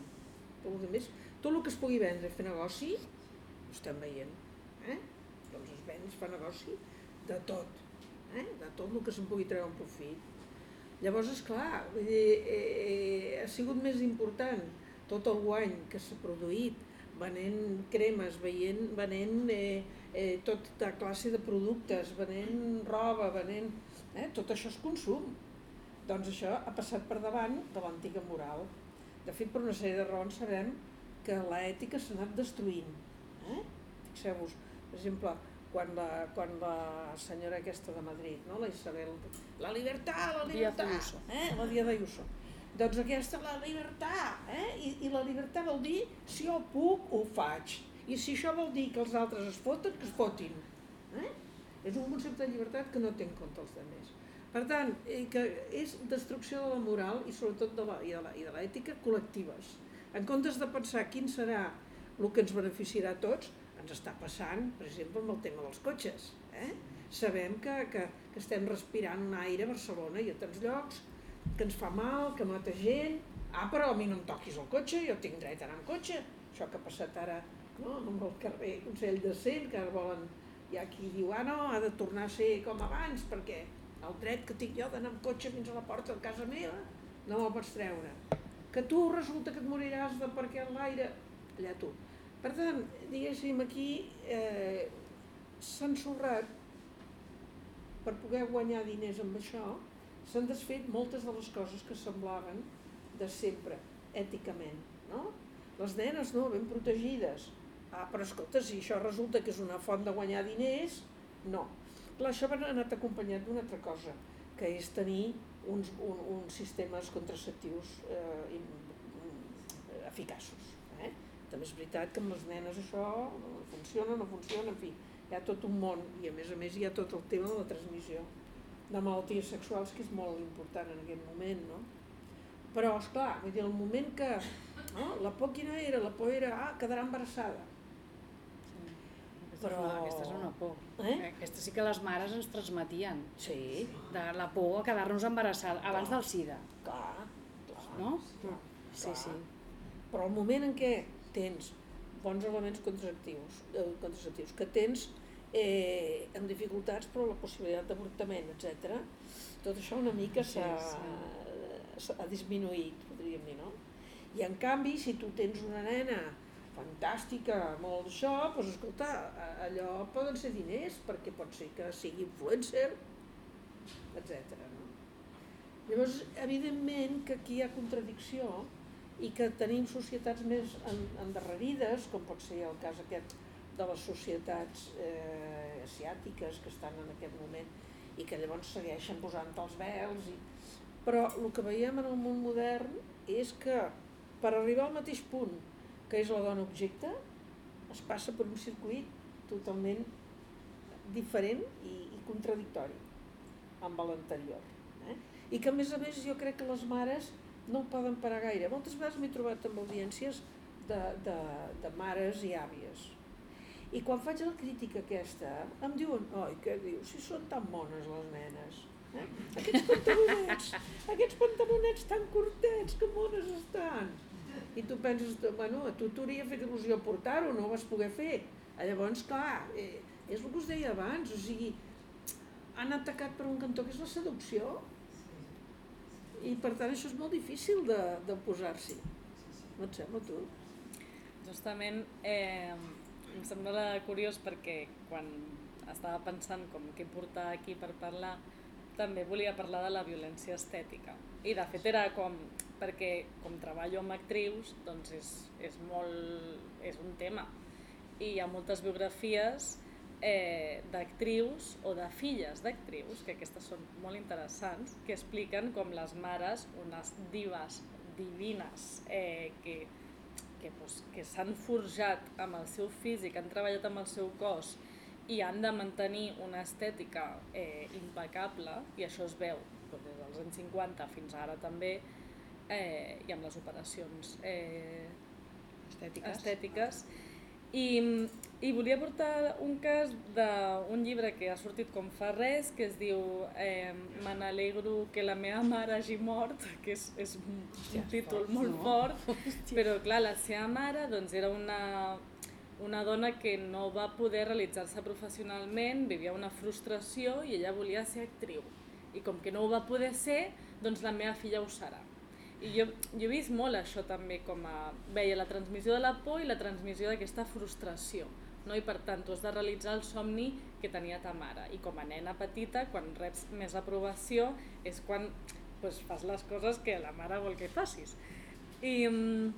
Tot el, més, tot el que es pugui vendre fer negoci, ho estem veient. Eh? Doncs es ven, es fa negoci de tot. Eh? De tot el que se'n pugui treure un profit. Llavors, és clar, vull dir, eh, ha sigut més important tot el guany que s'ha produït venent cremes, veient, venent eh, eh, tota classe de productes, venent roba, venent... Eh, tot això és consum. Doncs això ha passat per davant de l'antiga moral. De fet, per una sèrie de raons sabem que l'ètica s'ha anat destruint. Eh? Fixeu-vos, per exemple, quan la, quan la senyora aquesta de Madrid, no? la Isabel, la libertad, la Ayuso. eh? la Díaz Ayuso. Doncs aquesta, la libertad, eh? I, i la libertad vol dir, si jo puc, ho faig. I si això vol dir que els altres es foten, que es fotin. Eh? És un concepte de llibertat que no té en compte els altres. Per tant, eh, que és destrucció de la moral i sobretot de la, i de l'ètica col·lectives. En comptes de pensar quin serà el que ens beneficiarà a tots, ens està passant, per exemple, amb el tema dels cotxes. Eh? Sabem que, que, que estem respirant un aire a Barcelona i a tants llocs, que ens fa mal, que mata gent. Ah, però a mi no em toquis el cotxe, jo tinc dret a anar amb cotxe. Això que ha passat ara no, amb el carrer Consell de Cent, que ara volen... Hi ha qui diu, ah no, ha de tornar a ser com abans, perquè el dret que tinc jo d'anar amb cotxe fins a la porta de casa meva no me'l pots treure. que tu resulta que et moriràs de perquè l'aire... Allà tu. Per tant, diguéssim, aquí eh, s'han sorrat per poder guanyar diners amb això, s'han desfet moltes de les coses que semblaven de sempre, èticament, no? Les nenes no, ben protegides. Ah, però escolta, si això resulta que és una font de guanyar diners, no. Clar, això va anat acompanyat d'una altra cosa, que és tenir uns, un, uns sistemes contraceptius eh, in- eficaços. Eh? També és veritat que amb les nenes això funciona, no funciona, en fi, hi ha tot un món i a més a més hi ha tot el tema de la transmissió de malalties sexuals que és molt important en aquest moment, no? Però, esclar, vull dir, el moment que no, la por quina era? La por era, ah, quedarà embarassada. Però... Però- Aquesta és una por. Eh? Aquesta sí que les mares ens transmetien, Sí, de la por a quedar-nos embarassades, abans del SIDA, clar, clar. no? Clar, Sí, sí. Però el moment en què tens bons elements contraceptius, eh, contraceptius que tens eh, amb dificultats però la possibilitat d'avortament, etc. Tot això una mica Sí, s'ha s'ha- ha disminuït, podríem dir, no? I en canvi, si tu tens una nena fantàstica, molt això, doncs escolta, allò poden ser diners, perquè pot ser que sigui influencer, etc. No? Llavors, evidentment que aquí hi ha contradicció i que tenim societats més en, endarrerides, com pot ser el cas aquest de les societats eh, asiàtiques que estan en aquest moment i que llavors segueixen posant els vels. I... Però el que veiem en el món modern és que per arribar al mateix punt que és la dona objecte, es passa per un circuit totalment diferent i, i contradictori amb l'anterior. Eh? I que a més a més jo crec que les mares no ho poden parar gaire. Moltes vegades m'he trobat amb audiències de, de, de mares i àvies. I quan faig la crítica aquesta, em diuen, oi, què dius, si són tan mones les nenes. Eh? Aquests pantalonets, aquests pantalonets tan curtets, que mones estan. I tu penses, bueno, a tu t'hauria fet il·lusió portar-ho, no ho vas poder fer. Llavors, clar, eh, és el que us deia abans, o sigui, han atacat per un cantó que és la seducció i per tant això és molt difícil de, de posar-s'hi. No et sembla tu? Justament eh, em sembla curiós perquè quan estava pensant com què portar aquí per parlar, també volia parlar de la violència estètica. I de fet era com, perquè com treballo amb actrius, doncs és, és, molt, és un tema. I hi ha moltes biografies eh, d'actrius o de filles d'actrius, que aquestes són molt interessants, que expliquen com les mares, unes divas divines, eh, que, que, pues, que s'han forjat amb el seu físic, han treballat amb el seu cos i han de mantenir una estètica eh, impecable, i això es veu doncs, des dels anys 50 fins ara també, eh, i amb les operacions eh, Estètiques. estètiques. I, I volia portar un cas d'un llibre que ha sortit com fa res, que es diu eh, Me n'alegro que la meva mare hagi mort, que és, és un, Hòstia, un títol fort, molt no? fort, però clar, la seva mare doncs, era una, una dona que no va poder realitzar-se professionalment, vivia una frustració i ella volia ser actriu. I com que no ho va poder ser, doncs la meva filla ho serà. I jo, jo he vist molt això també, com a, veia la transmissió de la por i la transmissió d'aquesta frustració. No? I per tant, tu has de realitzar el somni que tenia ta mare. I com a nena petita, quan reps més aprovació, és quan pues, fas les coses que la mare vol que facis. I, mm,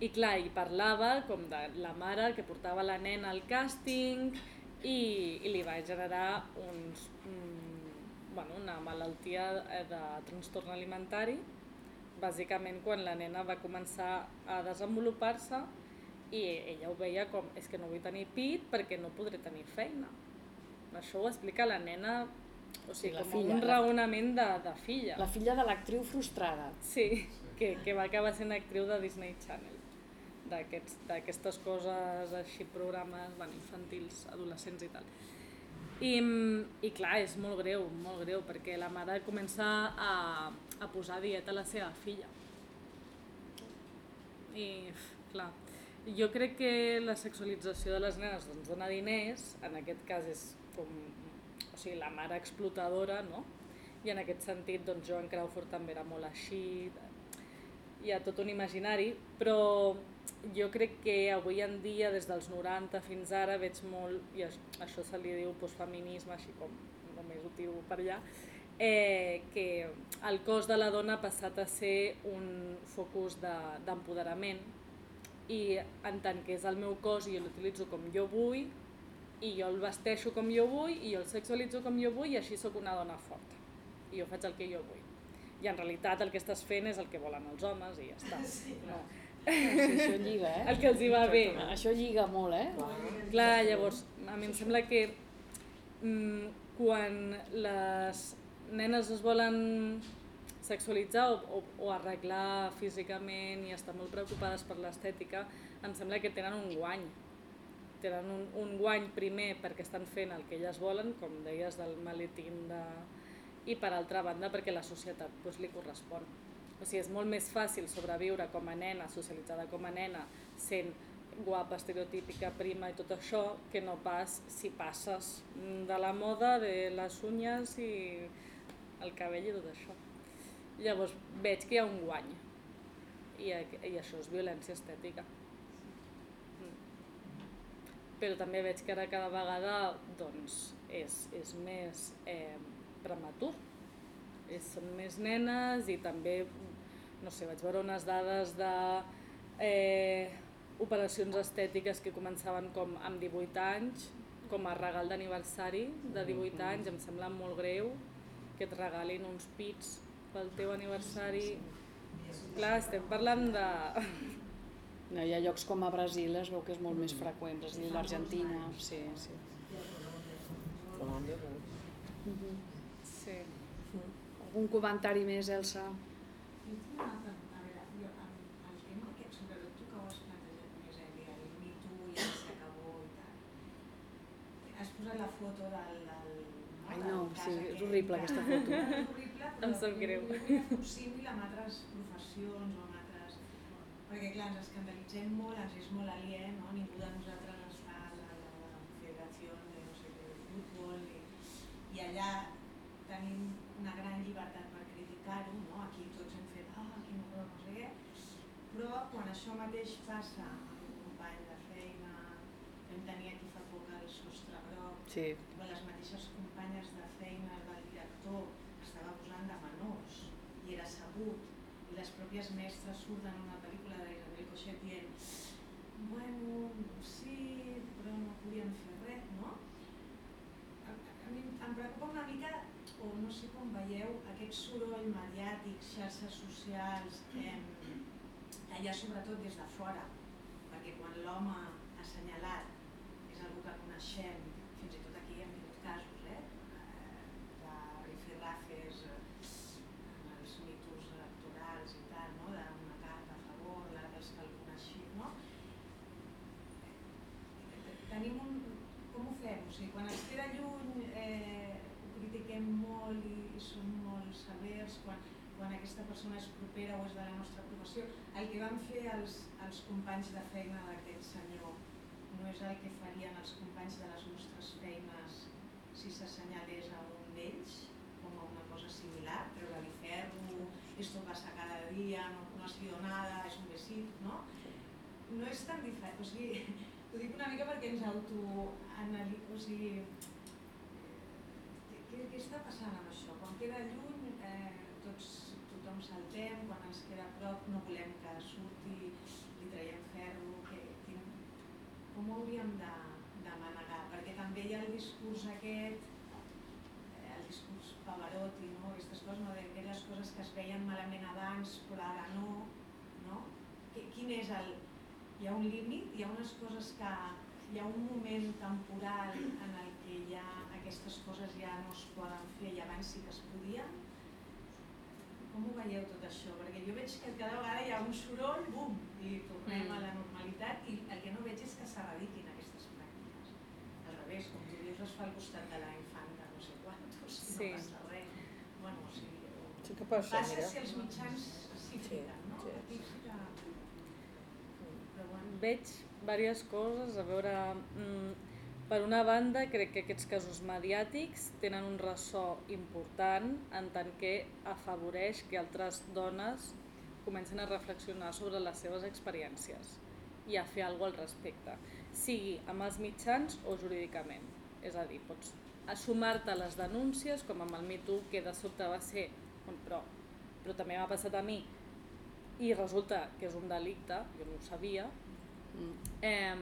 i clar, i parlava com de la mare que portava la nena al càsting i, i li va generar uns, mm, bueno, una malaltia eh, de trastorn alimentari bàsicament quan la nena va començar a desenvolupar-se i ella ho veia com és que no vull tenir pit perquè no podré tenir feina. Això ho explica la nena, o sigui, La com filla, un raonament de, de filla. La filla de l'actriu frustrada. Sí, que, que va acabar sent actriu de Disney Channel, d'aquestes coses així, programes bueno, infantils, adolescents i tal. I, I clar, és molt greu, molt greu, perquè la mare comença a, a posar dieta a la seva filla. I, clar, jo crec que la sexualització de les nenes doncs, dona diners, en aquest cas és com o sigui, la mare explotadora, no? I en aquest sentit, doncs, Joan Crawford també era molt així. hi ha tot un imaginari, però jo crec que avui en dia, des dels 90 fins ara, veig molt, i això se li diu postfeminisme, així com només ho tiro per allà, eh, que el cos de la dona ha passat a ser un focus d'empoderament. De, i en tant que és el meu cos i jo l'utilitzo com jo vull i jo el vesteixo com jo vull i jo el sexualitzo com jo vull i així sóc una dona forta. I jo faig el que jo vull. I en realitat el que estàs fent és el que volen els homes i ja està. No. Això lliga, eh? el que els hi va bé Això lliga molt, eh? clar, llavors a mi em sembla que mm, quan les nenes es volen sexualitzar o, o, o arreglar físicament i estar molt preocupades per l'estètica, em sembla que tenen un guany. Tenen un, un guany primer perquè estan fent el que elles volen, com deies del maletín de... i per altra banda perquè la societat doncs, li correspon. O sigui, és molt més fàcil sobreviure com a nena, socialitzada com a nena, sent guapa, estereotípica, prima i tot això, que no pas si passes de la moda, de les unyes i el cabell i tot això. Llavors veig que hi ha un guany i, i això és violència estètica. Però també veig que ara cada vegada doncs, és, és més eh, prematur. Són més nenes i també, no sé, vaig veure unes dades de eh, operacions estètiques que començaven com amb 18 anys, com a regal d'aniversari de 18 anys, em sembla molt greu que et regalin uns pits pel teu aniversari. Clar, estem parlant de... No, hi ha llocs com a Brasil, es veu que és molt més freqüent, Brasil i l'Argentina, sí, sí. Colòmbia, Sí. Algun comentari més, Elsa? Has posat la foto del, del Ai no, sí, és horrible aquesta foto. És horrible, però Em sap greu. Un símil amb altres professions o amb altres... Perquè clar, ens escandalitzem molt, ens és molt aliè, no? Ningú de nosaltres està a la, la, la federació de no sé de futbol i, i allà tenim una gran llibertat per criticar-ho, no? Aquí tots hem fet, ah, quin horror, no sé què, però quan això mateix passa amb un company de feina, vam tenir aquí fa poc el sostre groc, Sí. quan les mateixes companyes de feina del director estava abusant de menors i era sabut i les pròpies mestres surten en una pel·lícula d'Isabel Cochet dient bueno, sí, però no podien fer res, no? A, a mi em preocupa una mica, o no sé com veieu, aquest soroll mediàtic, xarxes socials, eh, ha sobretot des de fora, perquè quan l'home assenyalat és algú que coneixem, fins i tot aquí hem tingut casos, eh? de rifirrafes eh, en els mitos electorals i tal, no? d'una carta a favor, la dels que el coneixim, no? Tenim un... com ho fem? O sigui, quan es queda lluny eh, ho critiquem molt i, i som molt severs, quan aquesta persona és propera o és de la nostra professió, el que van fer els, els companys de feina d'aquest senyor no és el que farien els companys de les nostres feines si s'assenyalés a un d'ells com a una cosa similar, treure-li ferro, esto pasa cada dia, no, no ha sido nada, és un besit, no? No és tan diferent, o sigui, ho dic una mica perquè ens autoanalitzem, o sigui, què, què, què està passant amb això? Quan queda lluny, eh, tots, tothom saltem, quan ens queda a prop no volem que surti, li traiem ferro, que, com ho hauríem de, de manegar? Perquè també hi ha el discurs aquest, eh, el discurs Pavarotti, no? aquestes coses, no? d'aquelles coses que es veien malament abans però ara no, no? Quin és el... Hi ha un límit, hi ha unes coses que... Hi ha un moment temporal en el que ja aquestes coses ja no es poden fer i abans sí que es podien. Com ho veieu tot això? Perquè jo veig que cada vegada hi ha un soroll, bum, i tornem Mm. a la normalitat i el que no veig és que s'erradiquin aquestes pràctiques. Al revés, com tu dius, es fa al costat de la infanta, no sé quantos, i Sí. no passa res. Bueno, o sigui, Sí que passa, passa mira. si els mitjans s'hi fiquen, no? sí, Aquí sí que... Però bueno, Veig diverses coses, a veure, mm, per una banda crec que aquests casos mediàtics tenen un ressò important en tant que afavoreix que altres dones comencen a reflexionar sobre les seves experiències i a fer alguna al respecte, sigui amb els mitjans o jurídicament. És a dir, pots sumar-te a les denúncies, com amb el Me Too, que de sobte va ser, bueno, però, però també m'ha passat a mi, i resulta que és un delicte, jo no ho sabia, Mm. eh,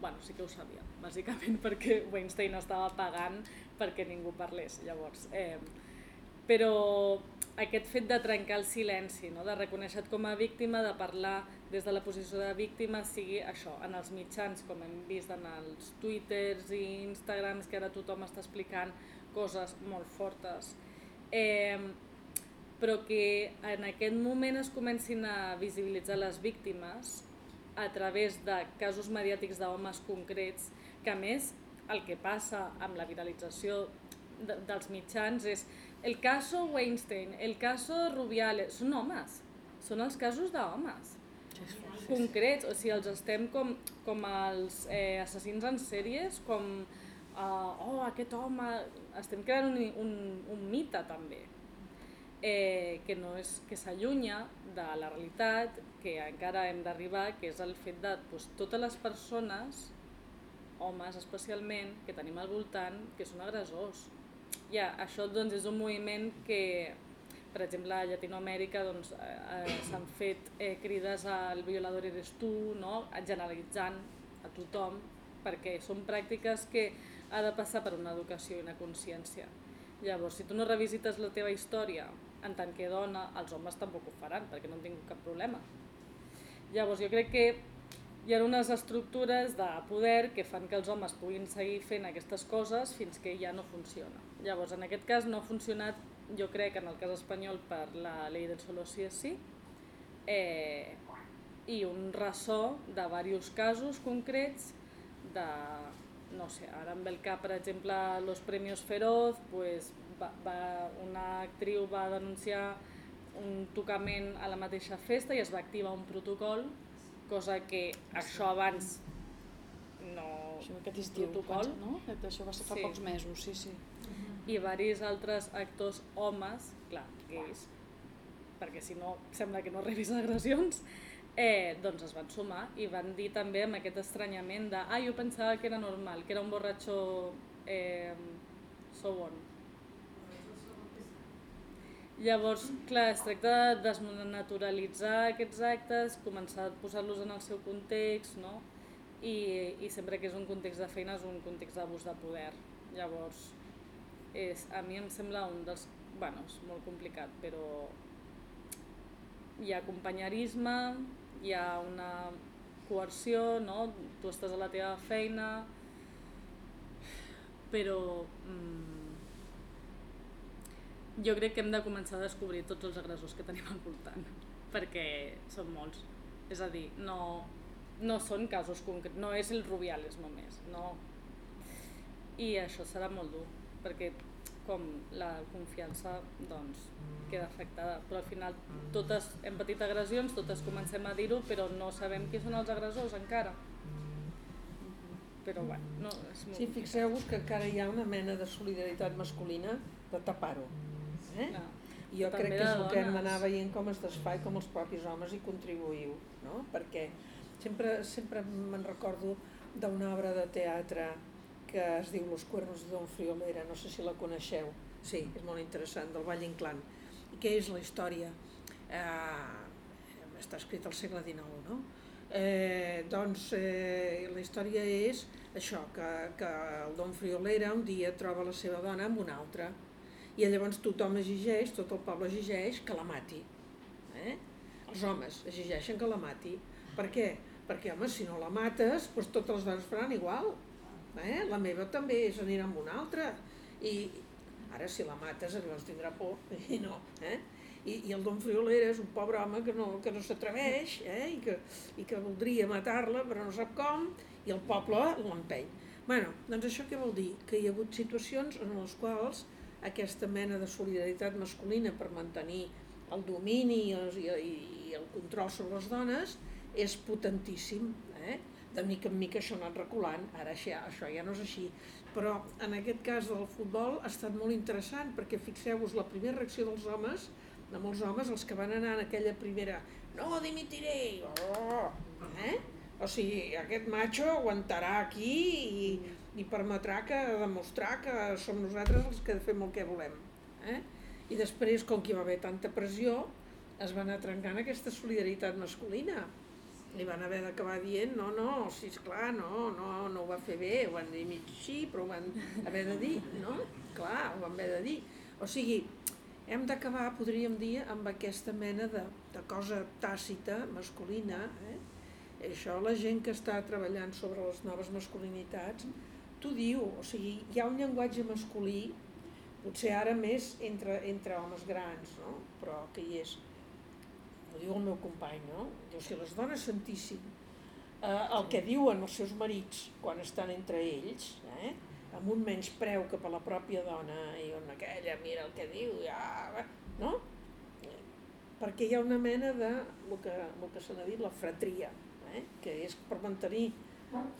bueno, sí que ho sabia, bàsicament perquè Weinstein estava pagant perquè ningú parlés, llavors. Eh, però aquest fet de trencar el silenci, no? de reconèixer com a víctima, de parlar des de la posició de víctima, sigui això, en els mitjans, com hem vist en els twitters i instagrams, que ara tothom està explicant coses molt fortes, eh, però que en aquest moment es comencin a visibilitzar les víctimes a través de casos mediàtics d'homes concrets, que més el que passa amb la viralització de, dels mitjans és el caso Weinstein, el caso Rubiales, són homes, són els casos d'homes concrets, o sigui, els estem com, com els eh, assassins en sèries, com, uh, oh, aquest home, estem creant un, un, un mite també, eh, que no és que s'allunya de la realitat que encara hem d'arribar, que és el fet de doncs, totes les persones, homes especialment, que tenim al voltant, que són agressors. Ja, això doncs, és un moviment que, per exemple, a Llatinoamèrica doncs, eh, eh, s'han fet eh, crides al violador eres tu, no? generalitzant a tothom, perquè són pràctiques que ha de passar per una educació i una consciència. Llavors, si tu no revisites la teva història en tant que dona, els homes tampoc ho faran, perquè no han tingut cap problema. Llavors, jo crec que hi ha unes estructures de poder que fan que els homes puguin seguir fent aquestes coses fins que ja no funciona. Llavors, en aquest cas no ha funcionat, jo crec, en el cas espanyol per la llei del solo sí és sí, eh, i un ressò de diversos casos concrets de, no sé, ara ve el cap, per exemple, los premios Feroz, pues, va, va, una actriu va denunciar un tocament a la mateixa festa i es va activar un protocol, cosa que això abans no... Això aquest estiu, protocol, no? Això va ser fa Sí. pocs mesos, sí, sí. i diversos altres actors homes, clar, gais, perquè si no sembla que no rebis agressions, eh, doncs es van sumar i van dir també amb aquest estranyament de ah, jo pensava que era normal, que era un borratxo eh, so. Llavors, clar, es tracta de desnaturalitzar aquests actes, començar a posar-los en el seu context, no? I, I sempre que és un context de feina és un context d'abús de poder. Llavors, és, a mi em sembla un dels... Bueno, és molt complicat, però hi ha companyerisme, hi ha una coerció, no? Tu estàs a la teva feina, però mm, jo crec que hem de començar a descobrir tots els agressors que tenim al voltant, perquè són molts. És a dir, no, no són casos concrets, no és el Rubiales només, no. I això serà molt dur, perquè com la confiança doncs, queda afectada, però al final totes hem patit agressions, totes comencem a dir-ho, però no sabem qui són els agressors encara. Però bueno, no, és molt Sí, fixeu-vos que encara hi ha una mena de solidaritat masculina de tapar-ho. Eh? Clar. Jo crec que és el que hem d'anar veient com es desfà i com els propis homes hi contribuïu, no? Perquè sempre, sempre me'n recordo d'una obra de teatre que es diu Los cuernos de Don Friolera, no sé si la coneixeu. Sí, és molt interessant, del Valle Inclán. I què és la història? Eh, està escrit al segle XIX, no? Eh, doncs eh, la història és això, que, que el Don Friolera un dia troba la seva dona amb una altra i llavors tothom exigeix, tot el poble exigeix que la mati. Eh? Els homes exigeixen que la mati. Per què? Perquè, home, si no la mates, doncs totes les dones faran igual. Eh? La meva també s'anirà amb una altra. I ara, si la mates, llavors tindrà por. I no. Eh? I, I el Don Friolera és un pobre home que no, que no s'atreveix eh? I, que, i que voldria matar-la, però no sap com, i el poble l'empeny. bueno, doncs això què vol dir? Que hi ha hagut situacions en les quals aquesta mena de solidaritat masculina per mantenir el domini i i, i el control sobre les dones és potentíssim. Eh? De mica en mica això ha anat reculant, ara això, això ja no és així. Però en aquest cas del futbol ha estat molt interessant perquè fixeu-vos la primera reacció dels homes de molts homes, els que van anar en aquella primera no dimitiré, oh, eh? o sigui, aquest macho aguantarà aquí i, i permetrà que demostrar que som nosaltres els que fem el que volem. Eh? I després, com que hi va haver tanta pressió, es va anar trencant aquesta solidaritat masculina. Li van haver d'acabar dient, no, no, si és clar, no, no, no ho va fer bé, ho van dir mig així, però ho van haver de dir, no? Clar, ho van haver de dir. O sigui, hem d'acabar, podríem dir, amb aquesta mena de, de cosa tàcita, masculina, eh? Això la gent que està treballant sobre les noves masculinitats t'ho diu, o sigui, hi ha un llenguatge masculí, potser ara més entre, entre homes grans, no? però que hi és ho diu el meu company, no? Diu, si les dones sentissin eh, el que diuen els seus marits quan estan entre ells, eh, amb un menys preu cap a la pròpia dona, i on aquella mira el que diu, ja, no? Perquè hi ha una mena de, el que, que se n'ha dit, la fratria, eh? que és per mantenir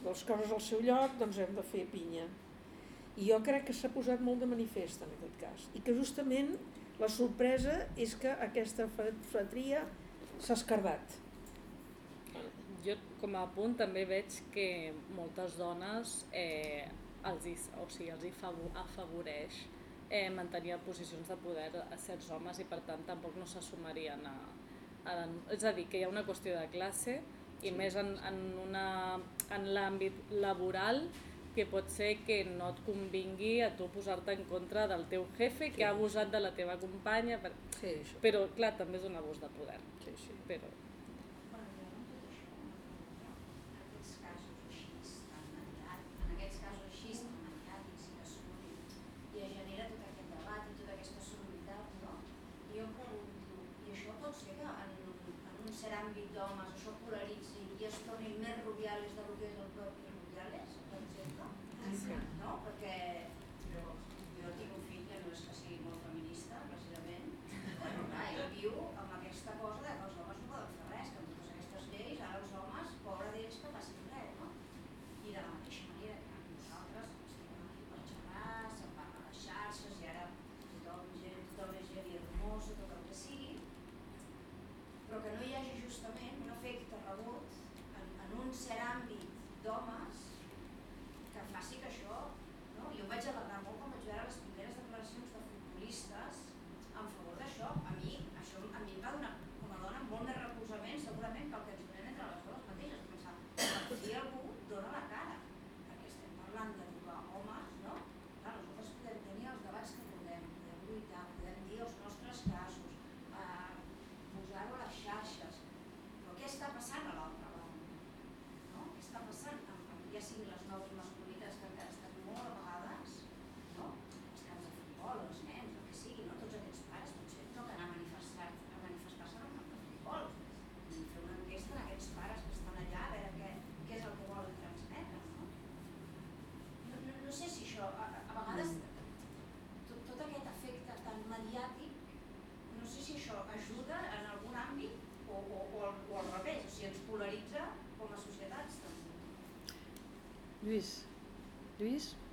les coses al seu lloc, doncs hem de fer pinya. I jo crec que s'ha posat molt de manifest en aquest cas, i que justament la sorpresa és que aquesta fratria s'ha escardat. Jo com a punt també veig que moltes dones eh, els, hi, o sigui, els hi afavoreix eh, mantenir posicions de poder a certs homes i per tant tampoc no s'assumarien a, a... És a dir, que hi ha una qüestió de classe i més en, en, una, en l'àmbit laboral que pot ser que no et convingui a tu posar-te en contra del teu jefe que sí. ha abusat de la teva companya. Per... Sí, això. Però, clar, també és un abús de poder. Sí, sí. Però...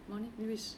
Monique Luiz.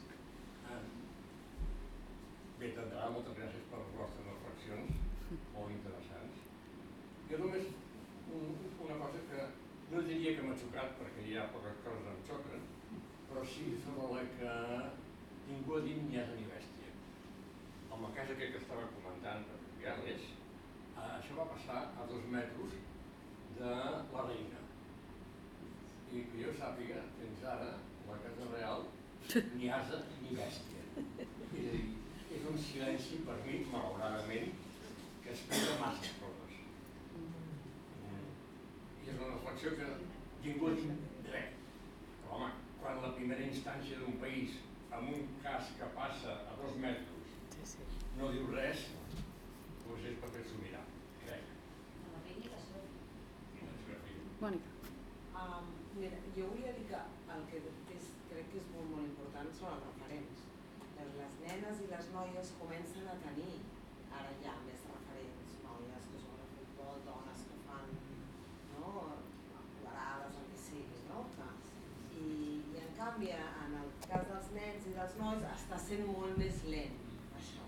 Sent molt més lent, això.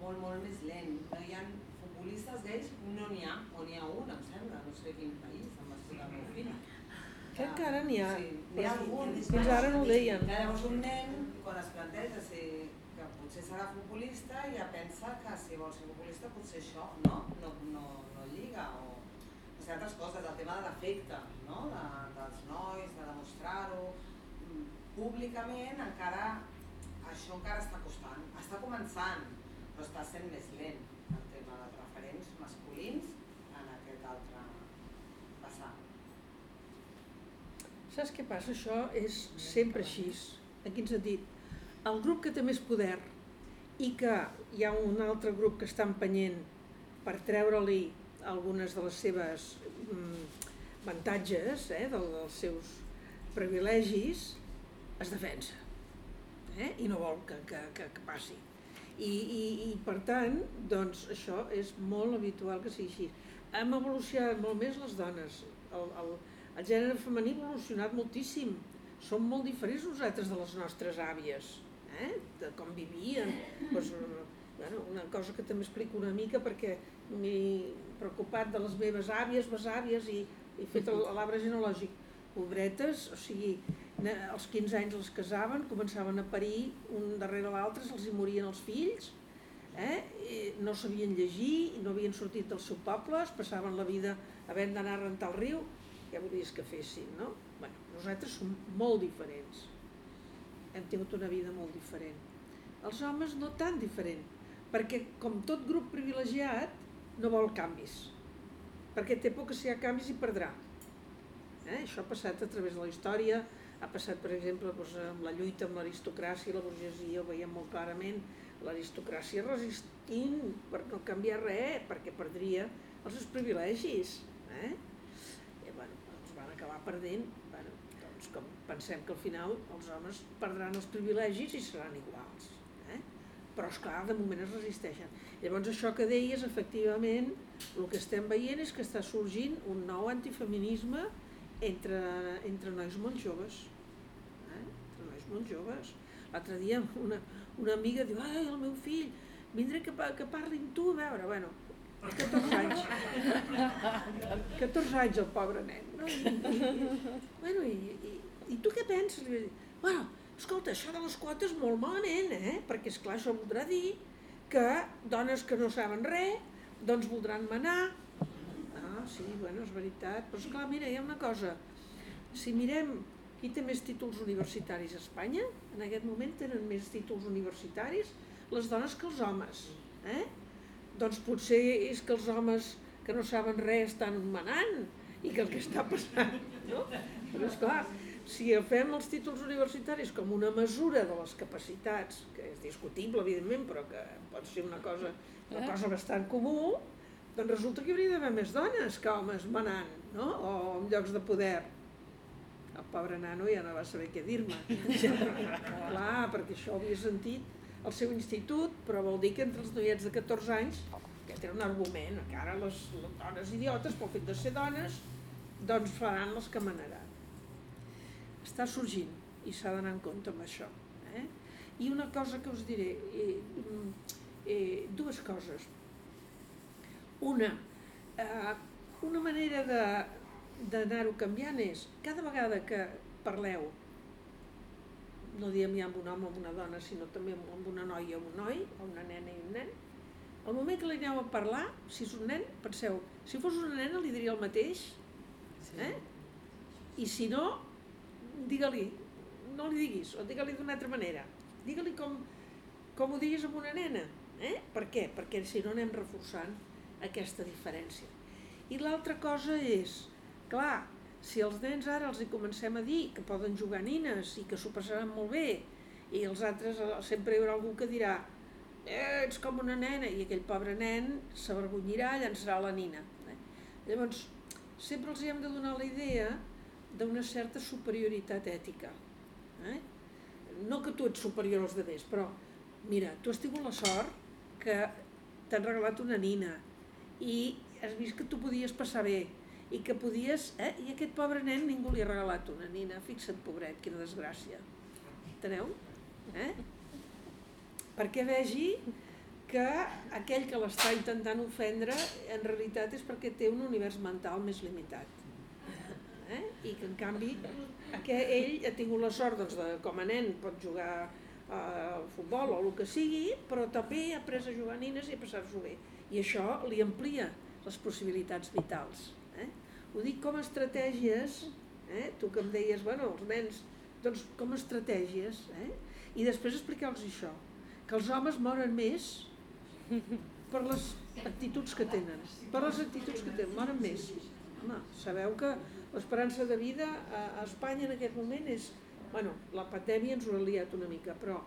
Molt, molt més lent. No hi ha futbolistes gais no n'hi ha, o n'hi ha un, em sembla, no sé quin país, em va explicar el meu fill. Que encara n'hi ha. Sí, n'hi ha algun. Fins ara no ho deien. Llavors un nen, quan es planteja si, que potser serà futbolista, ja pensa que si vol ser futbolista potser això no, no, no, no lliga. O, altres coses, el tema de l'afecte, no? de, dels nois, de demostrar-ho. Mm, Públicament encara, això encara està costant. Està començant, però està sent més lent el tema dels referents masculins en aquest altre vessant. Saps què passa? Això és sempre així. En quin sentit? El grup que té més poder i que hi ha un altre grup que està empenyent per treure-li algunes de les seves mm, avantatges, eh, del- dels seus privilegis, es defensa eh? i no vol que, que, que, passi. I, i, I per tant, doncs això és molt habitual que sigui així. Hem evolucionat molt més les dones. El, el, el gènere femení ha evolucionat moltíssim. Som molt diferents nosaltres de les nostres àvies, eh? de com vivien. Doncs, eh, bueno, una cosa que també explico una mica perquè m'he preocupat de les meves àvies, besàvies i he fet l'arbre genealògic. Pobretes, o sigui, als 15 anys les casaven, començaven a parir un darrere l'altre, se'ls hi morien els fills, eh? I no sabien llegir, no havien sortit del seu poble, es passaven la vida havent d'anar a rentar el riu, ja volies que fessin, no? Bueno, nosaltres som molt diferents, hem tingut una vida molt diferent. Els homes no tan diferent, perquè com tot grup privilegiat no vol canvis, perquè té por que si hi ha canvis hi perdrà. Eh? Això ha passat a través de la història, ha passat, per exemple, doncs, amb la lluita amb l'aristocràcia i la burgesia, ho veiem molt clarament, l'aristocràcia resistint per no canviar res, perquè perdria els seus privilegis. Eh? I bueno, doncs van acabar perdent, bueno, doncs com pensem que al final els homes perdran els privilegis i seran iguals. Eh? Però, esclar, de moment es resisteixen. Llavors, això que deies, efectivament, el que estem veient és que està sorgint un nou antifeminisme entre, entre nois molt joves. Eh? Entre nois molt joves. L'altre dia una, una amiga diu, ai, el meu fill, vindré que, que parli amb tu, a veure, bueno, 14 anys. 14 anys el pobre nen. No? I, i, bueno, i, i, i tu què penses? Li dir, bueno, escolta, això de les quotes molt malament, eh? Perquè, esclar, això voldrà dir que dones que no saben res, doncs voldran manar. Sí, bueno, és veritat. Però, esclar, mira, hi ha una cosa. Si mirem qui té més títols universitaris a Espanya, en aquest moment tenen més títols universitaris les dones que els homes. Eh? Doncs potser és que els homes que no saben res estan manant i que el que està passant, no? Però esclar, si agafem els títols universitaris com una mesura de les capacitats, que és discutible, evidentment, però que pot ser una cosa, una cosa bastant comú, doncs resulta que hi hauria d'haver més dones que homes manant, no? O en llocs de poder. El pobre nano ja no va saber què dir-me. Clar, perquè això ho havia sentit al seu institut, però vol dir que entre els noiets de 14 anys, aquest era un argument, que ara les, les dones idiotes, pel fet de ser dones, doncs faran les que manaran. Està sorgint i s'ha d'anar en compte amb això. Eh? I una cosa que us diré, eh, mm, eh, dues coses. Una, eh, una manera d'anar-ho canviant és, cada vegada que parleu, no diem ja amb un home o amb una dona, sinó també amb una noia o un noi, o una nena i un nen, al moment que li aneu a parlar, si és un nen, penseu, si fos una nena li diria el mateix, eh? I si no, digue-li, no li diguis, o digue-li d'una altra manera. Digue-li com, com ho diguis amb una nena. Eh? Per què? Perquè si no anem reforçant aquesta diferència. I l'altra cosa és, clar, si els nens ara els hi comencem a dir que poden jugar nines i que s'ho passaran molt bé, i els altres eh, sempre hi haurà algú que dirà eh, ets com una nena, i aquell pobre nen s'avergonyirà, llançarà la nina. Eh? Llavors, sempre els hi hem de donar la idea d'una certa superioritat ètica. Eh? No que tu ets superior als altres, però mira, tu has tingut la sort que t'han regalat una nina i has vist que tu podies passar bé i que podies... Eh? I aquest pobre nen ningú li ha regalat una nina. Fixa't, pobret, quina desgràcia. Enteneu? Eh? Perquè vegi que aquell que l'està intentant ofendre en realitat és perquè té un univers mental més limitat. Eh? I que en canvi que ell ha tingut la sort doncs, de, com a nen pot jugar eh, al futbol o el que sigui, però també ha après a jugar a nines i a passar-s'ho bé. I això li amplia les possibilitats vitals. Eh? Ho dic com a estratègies, eh? tu que em deies, bueno, els nens, doncs com a estratègies, eh? i després explicar-los això, que els homes moren més per les actituds que tenen, per les actituds que tenen, moren més. Home, sabeu que l'esperança de vida a, Espanya en aquest moment és, bueno, la pandèmia ens ho ha liat una mica, però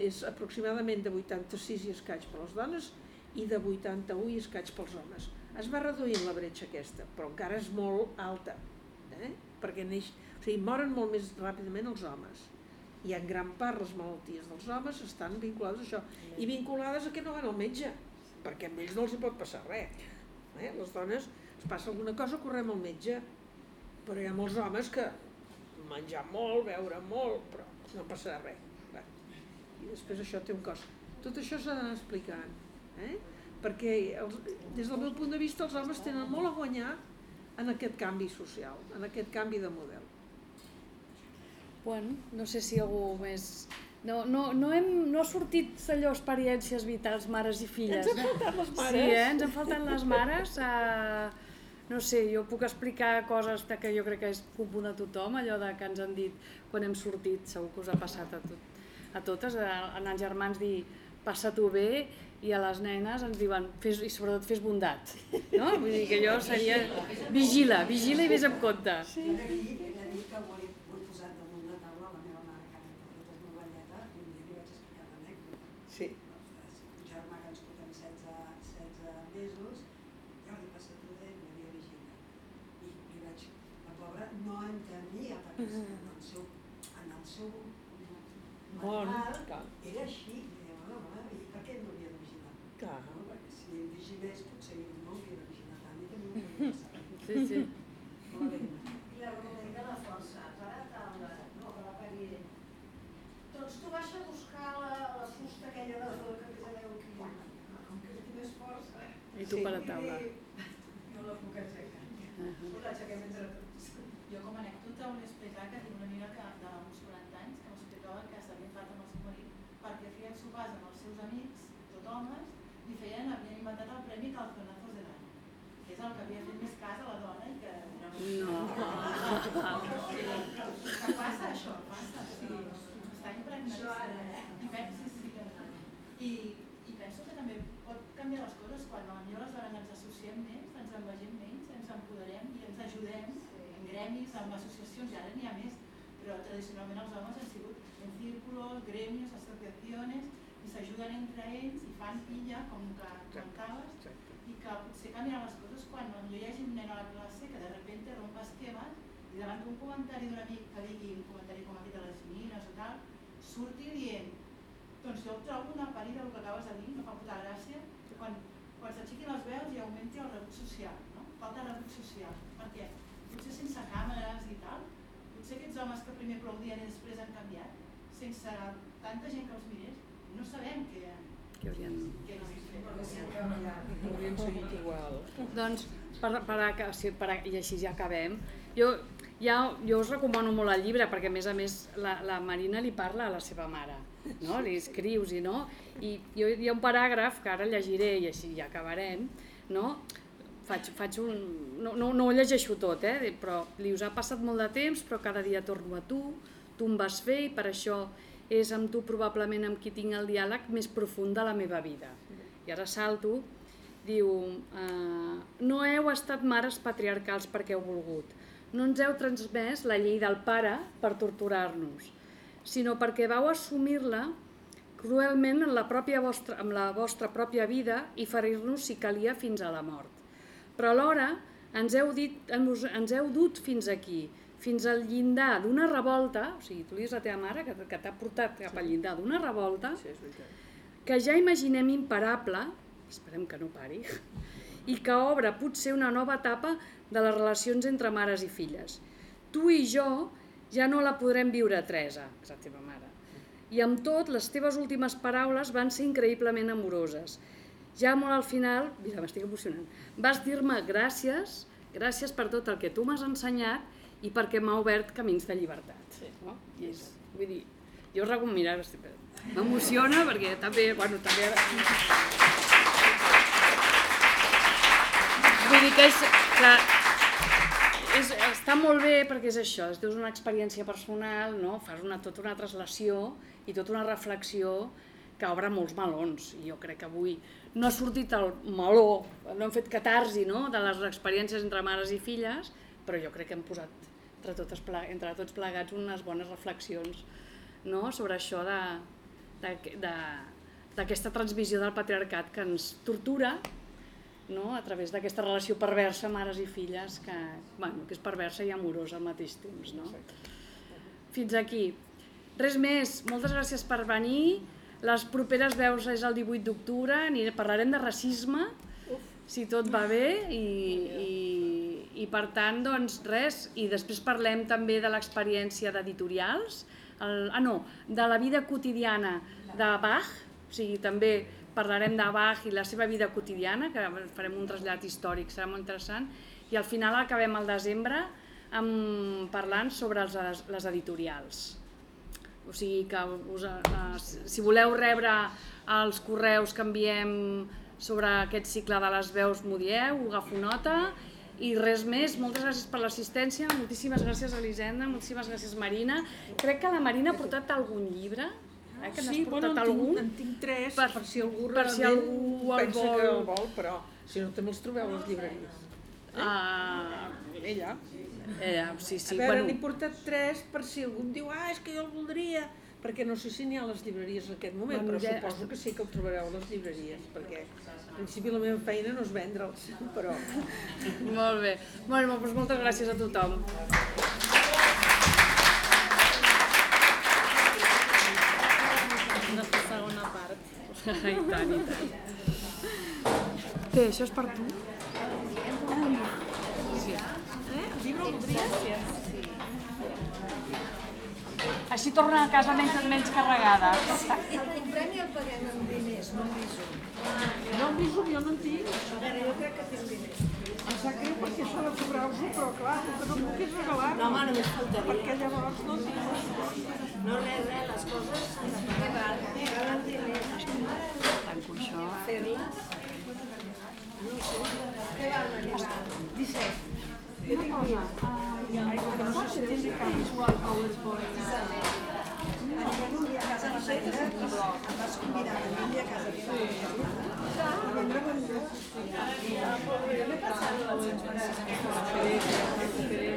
és aproximadament de 86 i escaig per les dones i de 81 i escaig pels homes. Es va reduint la bretxa aquesta, però encara és molt alta, eh? perquè neix, o sigui, moren molt més ràpidament els homes. I en gran part les malalties dels homes estan vinculades a això. I vinculades a que no van al metge perquè amb ells no els hi pot passar res eh? les dones es passa alguna cosa correm al metge. Però hi ha molts homes que menjar molt, beure molt però no passarà res. I després això té un cost. Tot això s'ha d'anar explicant eh? perquè els, des del meu punt de vista els homes tenen molt a guanyar en aquest canvi social, en aquest canvi de model Bueno, no sé si algú més... No, no, no, hem, no ha sortit allò experiències vitals, mares i filles. Ens han faltat les mares. Sí, eh? ens han faltat les mares. Uh, no sé, jo puc explicar coses de que jo crec que és comú a tothom, allò de que ens han dit quan hem sortit, segur que us ha passat a, tot, a totes, a, a els germans dir passa-t'ho bé i a les nenes ens diuen fes, i sobretot fes bondat. No? Vull dir que jo seria vigila, vigila i vés amb compte. Sí. I. Sí. Germà que ens portem 16, 16 mesos, Jordi, passa-t'ho bé, hi havia vigila. I li vaig, la pobra no entenia, perquè en el seu, en el seu mental clar. era així. I deia, bueno, mare, i per què no havia de vigilar? Clar. No? Perquè si em vigilés potser no hauria de vigilar tant i que no hauria de passar. Sí, sí. Molt bé. I l'argument de la força, para taula, no, que la pagui. Doncs tu baixa a buscar la, la fusta aquella de la que sabeu qui com que tinc més força. I tu per a taula. No la puc aixecar. Uh -huh. L'aixequem entre tots. Jo com a anècdota vull explicar que tinc una amiga que, d'uns 40 anys que m'explicava que s'havia enfat amb el seu marit perquè feien sopars amb els seus amics, tot homes, i feien, havien inventat el premi de que és el que havia fet més cas a la dona i que No. que passa això, passa, sí, està impregnat. Això ara, eh? I penso, sí, sí, i, i penso que també pot canviar les coses quan potser les dones ens associem més, ens envegem menys, ens empoderem i ens ajudem en gremis, en associacions, i ara n'hi ha més, però tradicionalment els homes han sigut en círculos, gremios, asociaciones, i s'ajuden entre ells i fan pilla, com que comentaves, i que potser canviaran les coses quan potser hi hagi un nen a la classe que de repente rompa esquemes i davant d'un comentari d'un amic que digui un comentari com aquest de les nines o tal, surti dient doncs jo trobo una parida el que acabes de dir, no fa puta gràcia, que quan, quan s'aixequin les veus hi augmenti el rebuig social, no? Falta rebuig social, perquè potser sense càmeres i tal, potser aquests homes que primer aplaudien i després han canviat, sense tanta gent que els mirés, no sabem què, Que haurien... Haurien seguit igual. Doncs, per, per, a, sí, per, i així ja acabem, jo, ja, jo us recomano molt el llibre perquè a més a més la, la Marina li parla a la seva mare, no? li escrius i no, i jo, hi ha un paràgraf que ara llegiré i així ja acabarem, no? Faig, faig un, no, no, no ho llegeixo tot, eh? però li us ha passat molt de temps però cada dia torno a tu, tu em vas fer i per això és amb tu probablement amb qui tinc el diàleg més profund de la meva vida. I ara salto, diu, eh, no heu estat mares patriarcals perquè heu volgut, no ens heu transmès la llei del pare per torturar-nos, sinó perquè vau assumir-la cruelment en la, pròpia vostra, amb la vostra pròpia vida i ferir-nos si calia fins a la mort. Però alhora ens heu, dit, ens, heu dut fins aquí, fins al llindar d'una revolta, o sigui, tu li dius a la teva mare que, que t'ha portat cap al llindar d'una revolta, Sí, és que ja imaginem imparable, esperem que no pari, i que obre potser una nova etapa de les relacions entre mares i filles. Tu i jo ja no la podrem viure, Teresa, és la teva mare, i amb tot, les teves últimes paraules van ser increïblement amoroses. Ja molt al final, mira, m'estic emocionant, vas dir-me gràcies, gràcies per tot el que tu m'has ensenyat i perquè m'ha obert camins de llibertat. No? I és, vull dir, jo us recomano, mira, m'emociona perquè també, bueno, també... Vull dir que és, que és, està molt bé perquè és això, dius una experiència personal, no? fas una, tota una translació i tota una reflexió que obre molts melons. I jo crec que avui no ha sortit el meló, no hem fet catarsi no? de les experiències entre mares i filles, però jo crec que hem posat entre, totes, entre tots plegats unes bones reflexions no? sobre això d'aquesta transmissió del patriarcat que ens tortura no? a través d'aquesta relació perversa mares i filles que, bueno, que és perversa i amorosa al mateix temps. No? Fins aquí. Res més, moltes gràcies per venir. Les properes veus és el 18 d'octubre, parlarem de racisme, si tot va bé, i, i, i per tant, doncs res, i després parlem també de l'experiència d'editorials, ah no, de la vida quotidiana de Bach, o sigui, també parlarem de Bach i la seva vida quotidiana, que farem un trasllat històric, serà molt interessant, i al final acabem al desembre amb, parlant sobre els, les editorials. O sigui que us, uh, si voleu rebre els correus que enviem sobre aquest cicle de les veus, m'ho dieu, ho agafo nota i res més, moltes gràcies per l'assistència, moltíssimes gràcies Elisenda, moltíssimes gràcies Marina. Crec que la Marina ha portat algun llibre, eh, que sí, bueno, en algun. Tinc, en tinc tres, per, per si algú per si algú el pensa vol. que el vol, però si no també els trobeu a les llibreries. Eh? Ah, ella. Eh, sí, sí. A veure, bueno, n'he portat tres per si algú em diu ah, és que jo el voldria, perquè no sé si n'hi ha a les llibreries en aquest moment, Bueno, però ja- suposo que sí que el trobareu a les llibreries, perquè principi la meva feina no és vendre'ls, però... Molt bé. Bueno, doncs moltes gràcies a tothom. La segona part. I tant, i tant. Té, això és per tu? Així torna a casa menys, menys carregada. El premi el paguem amb diners, no amb. No, em dius, jo no en tinc. Veure, jo crec que tinc. Em sap greu perquè això de cobrar-vos-ho, però clar, que no puc és regalar-ho. No, home, només faltaria. Perquè llavors no tinc. No, res, res, les coses s'han de pagar. Calen diners. Tanco això. Fer-les. No sé. Què val, Maria? 17. Una cosa, aigua que no sé si tindré canvis. A casa de la.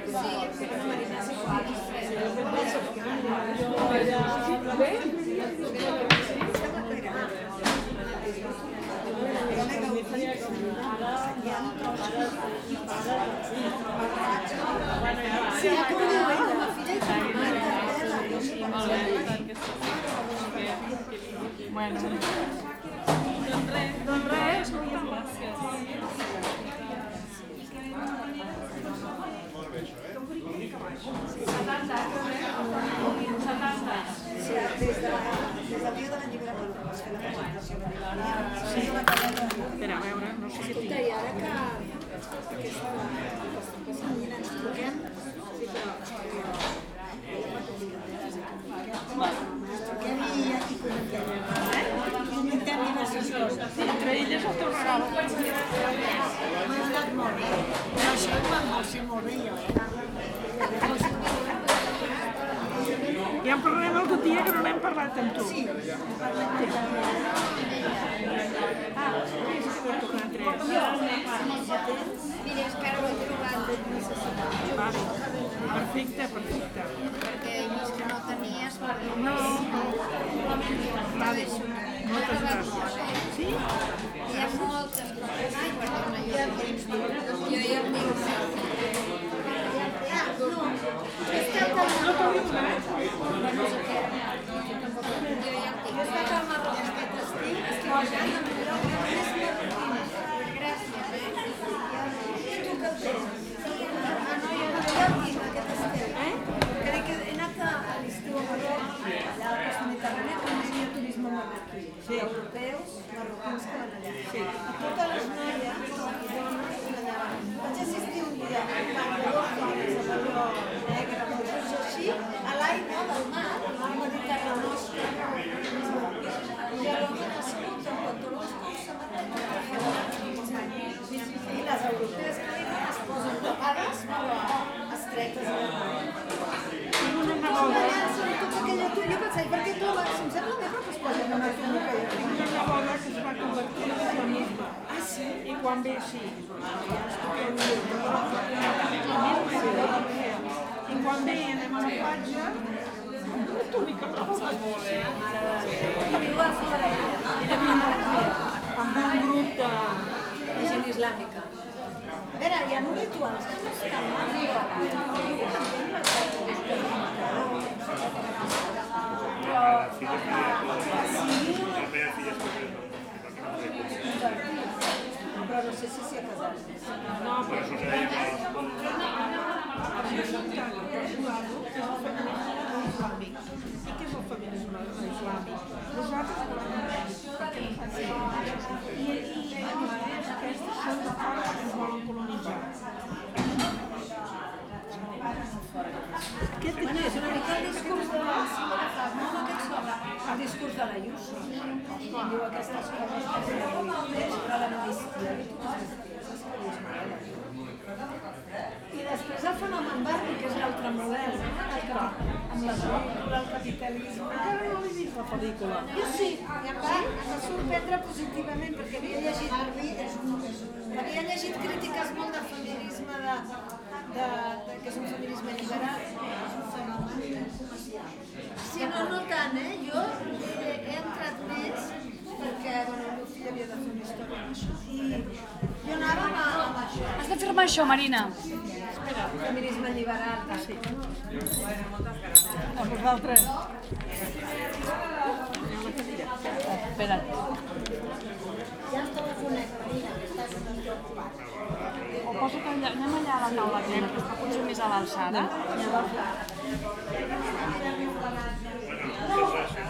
Sí, filla i la mare, Bela, jo sé com es diu. Bueno, Doncs res, doncs res. Sí, Espera, a veure, no sé què tinc. Escolta, i ara que aquesta aquesta nina ens truquem, sí, però truquem i, i comentem. Eh? Comentem diverses coses. Entre elles el teu regal. M'ha anat molt bé. Però això ho vam ser molt bé jo, eh? Ja en parlarem altre dia que no n'hem parlat amb tu. Sí, de Ah, és que n'he tornat tres. Mira, és que ara ho he trobat, necessitat. Vale. Perfecte, perfecte. perquè he vist que no tenies sí. europeus, marroquins que van allà. Sí. I totes les noies, dones, que allà van. Vaig assistir un dia a un sí. I quan veien a la platja, tu li capaves molt, eh? Amb un grup de... gent islàmica. A veure, hi ha un ritual, és. Però... La pero no sé si se ha casado. No. això, Marina? Feminisme liberal. Sí. A vosaltres. Espera. Ja està la Marina, estàs preocupada. O anem allà a la taula, que està potser més a l'alçada. Ja.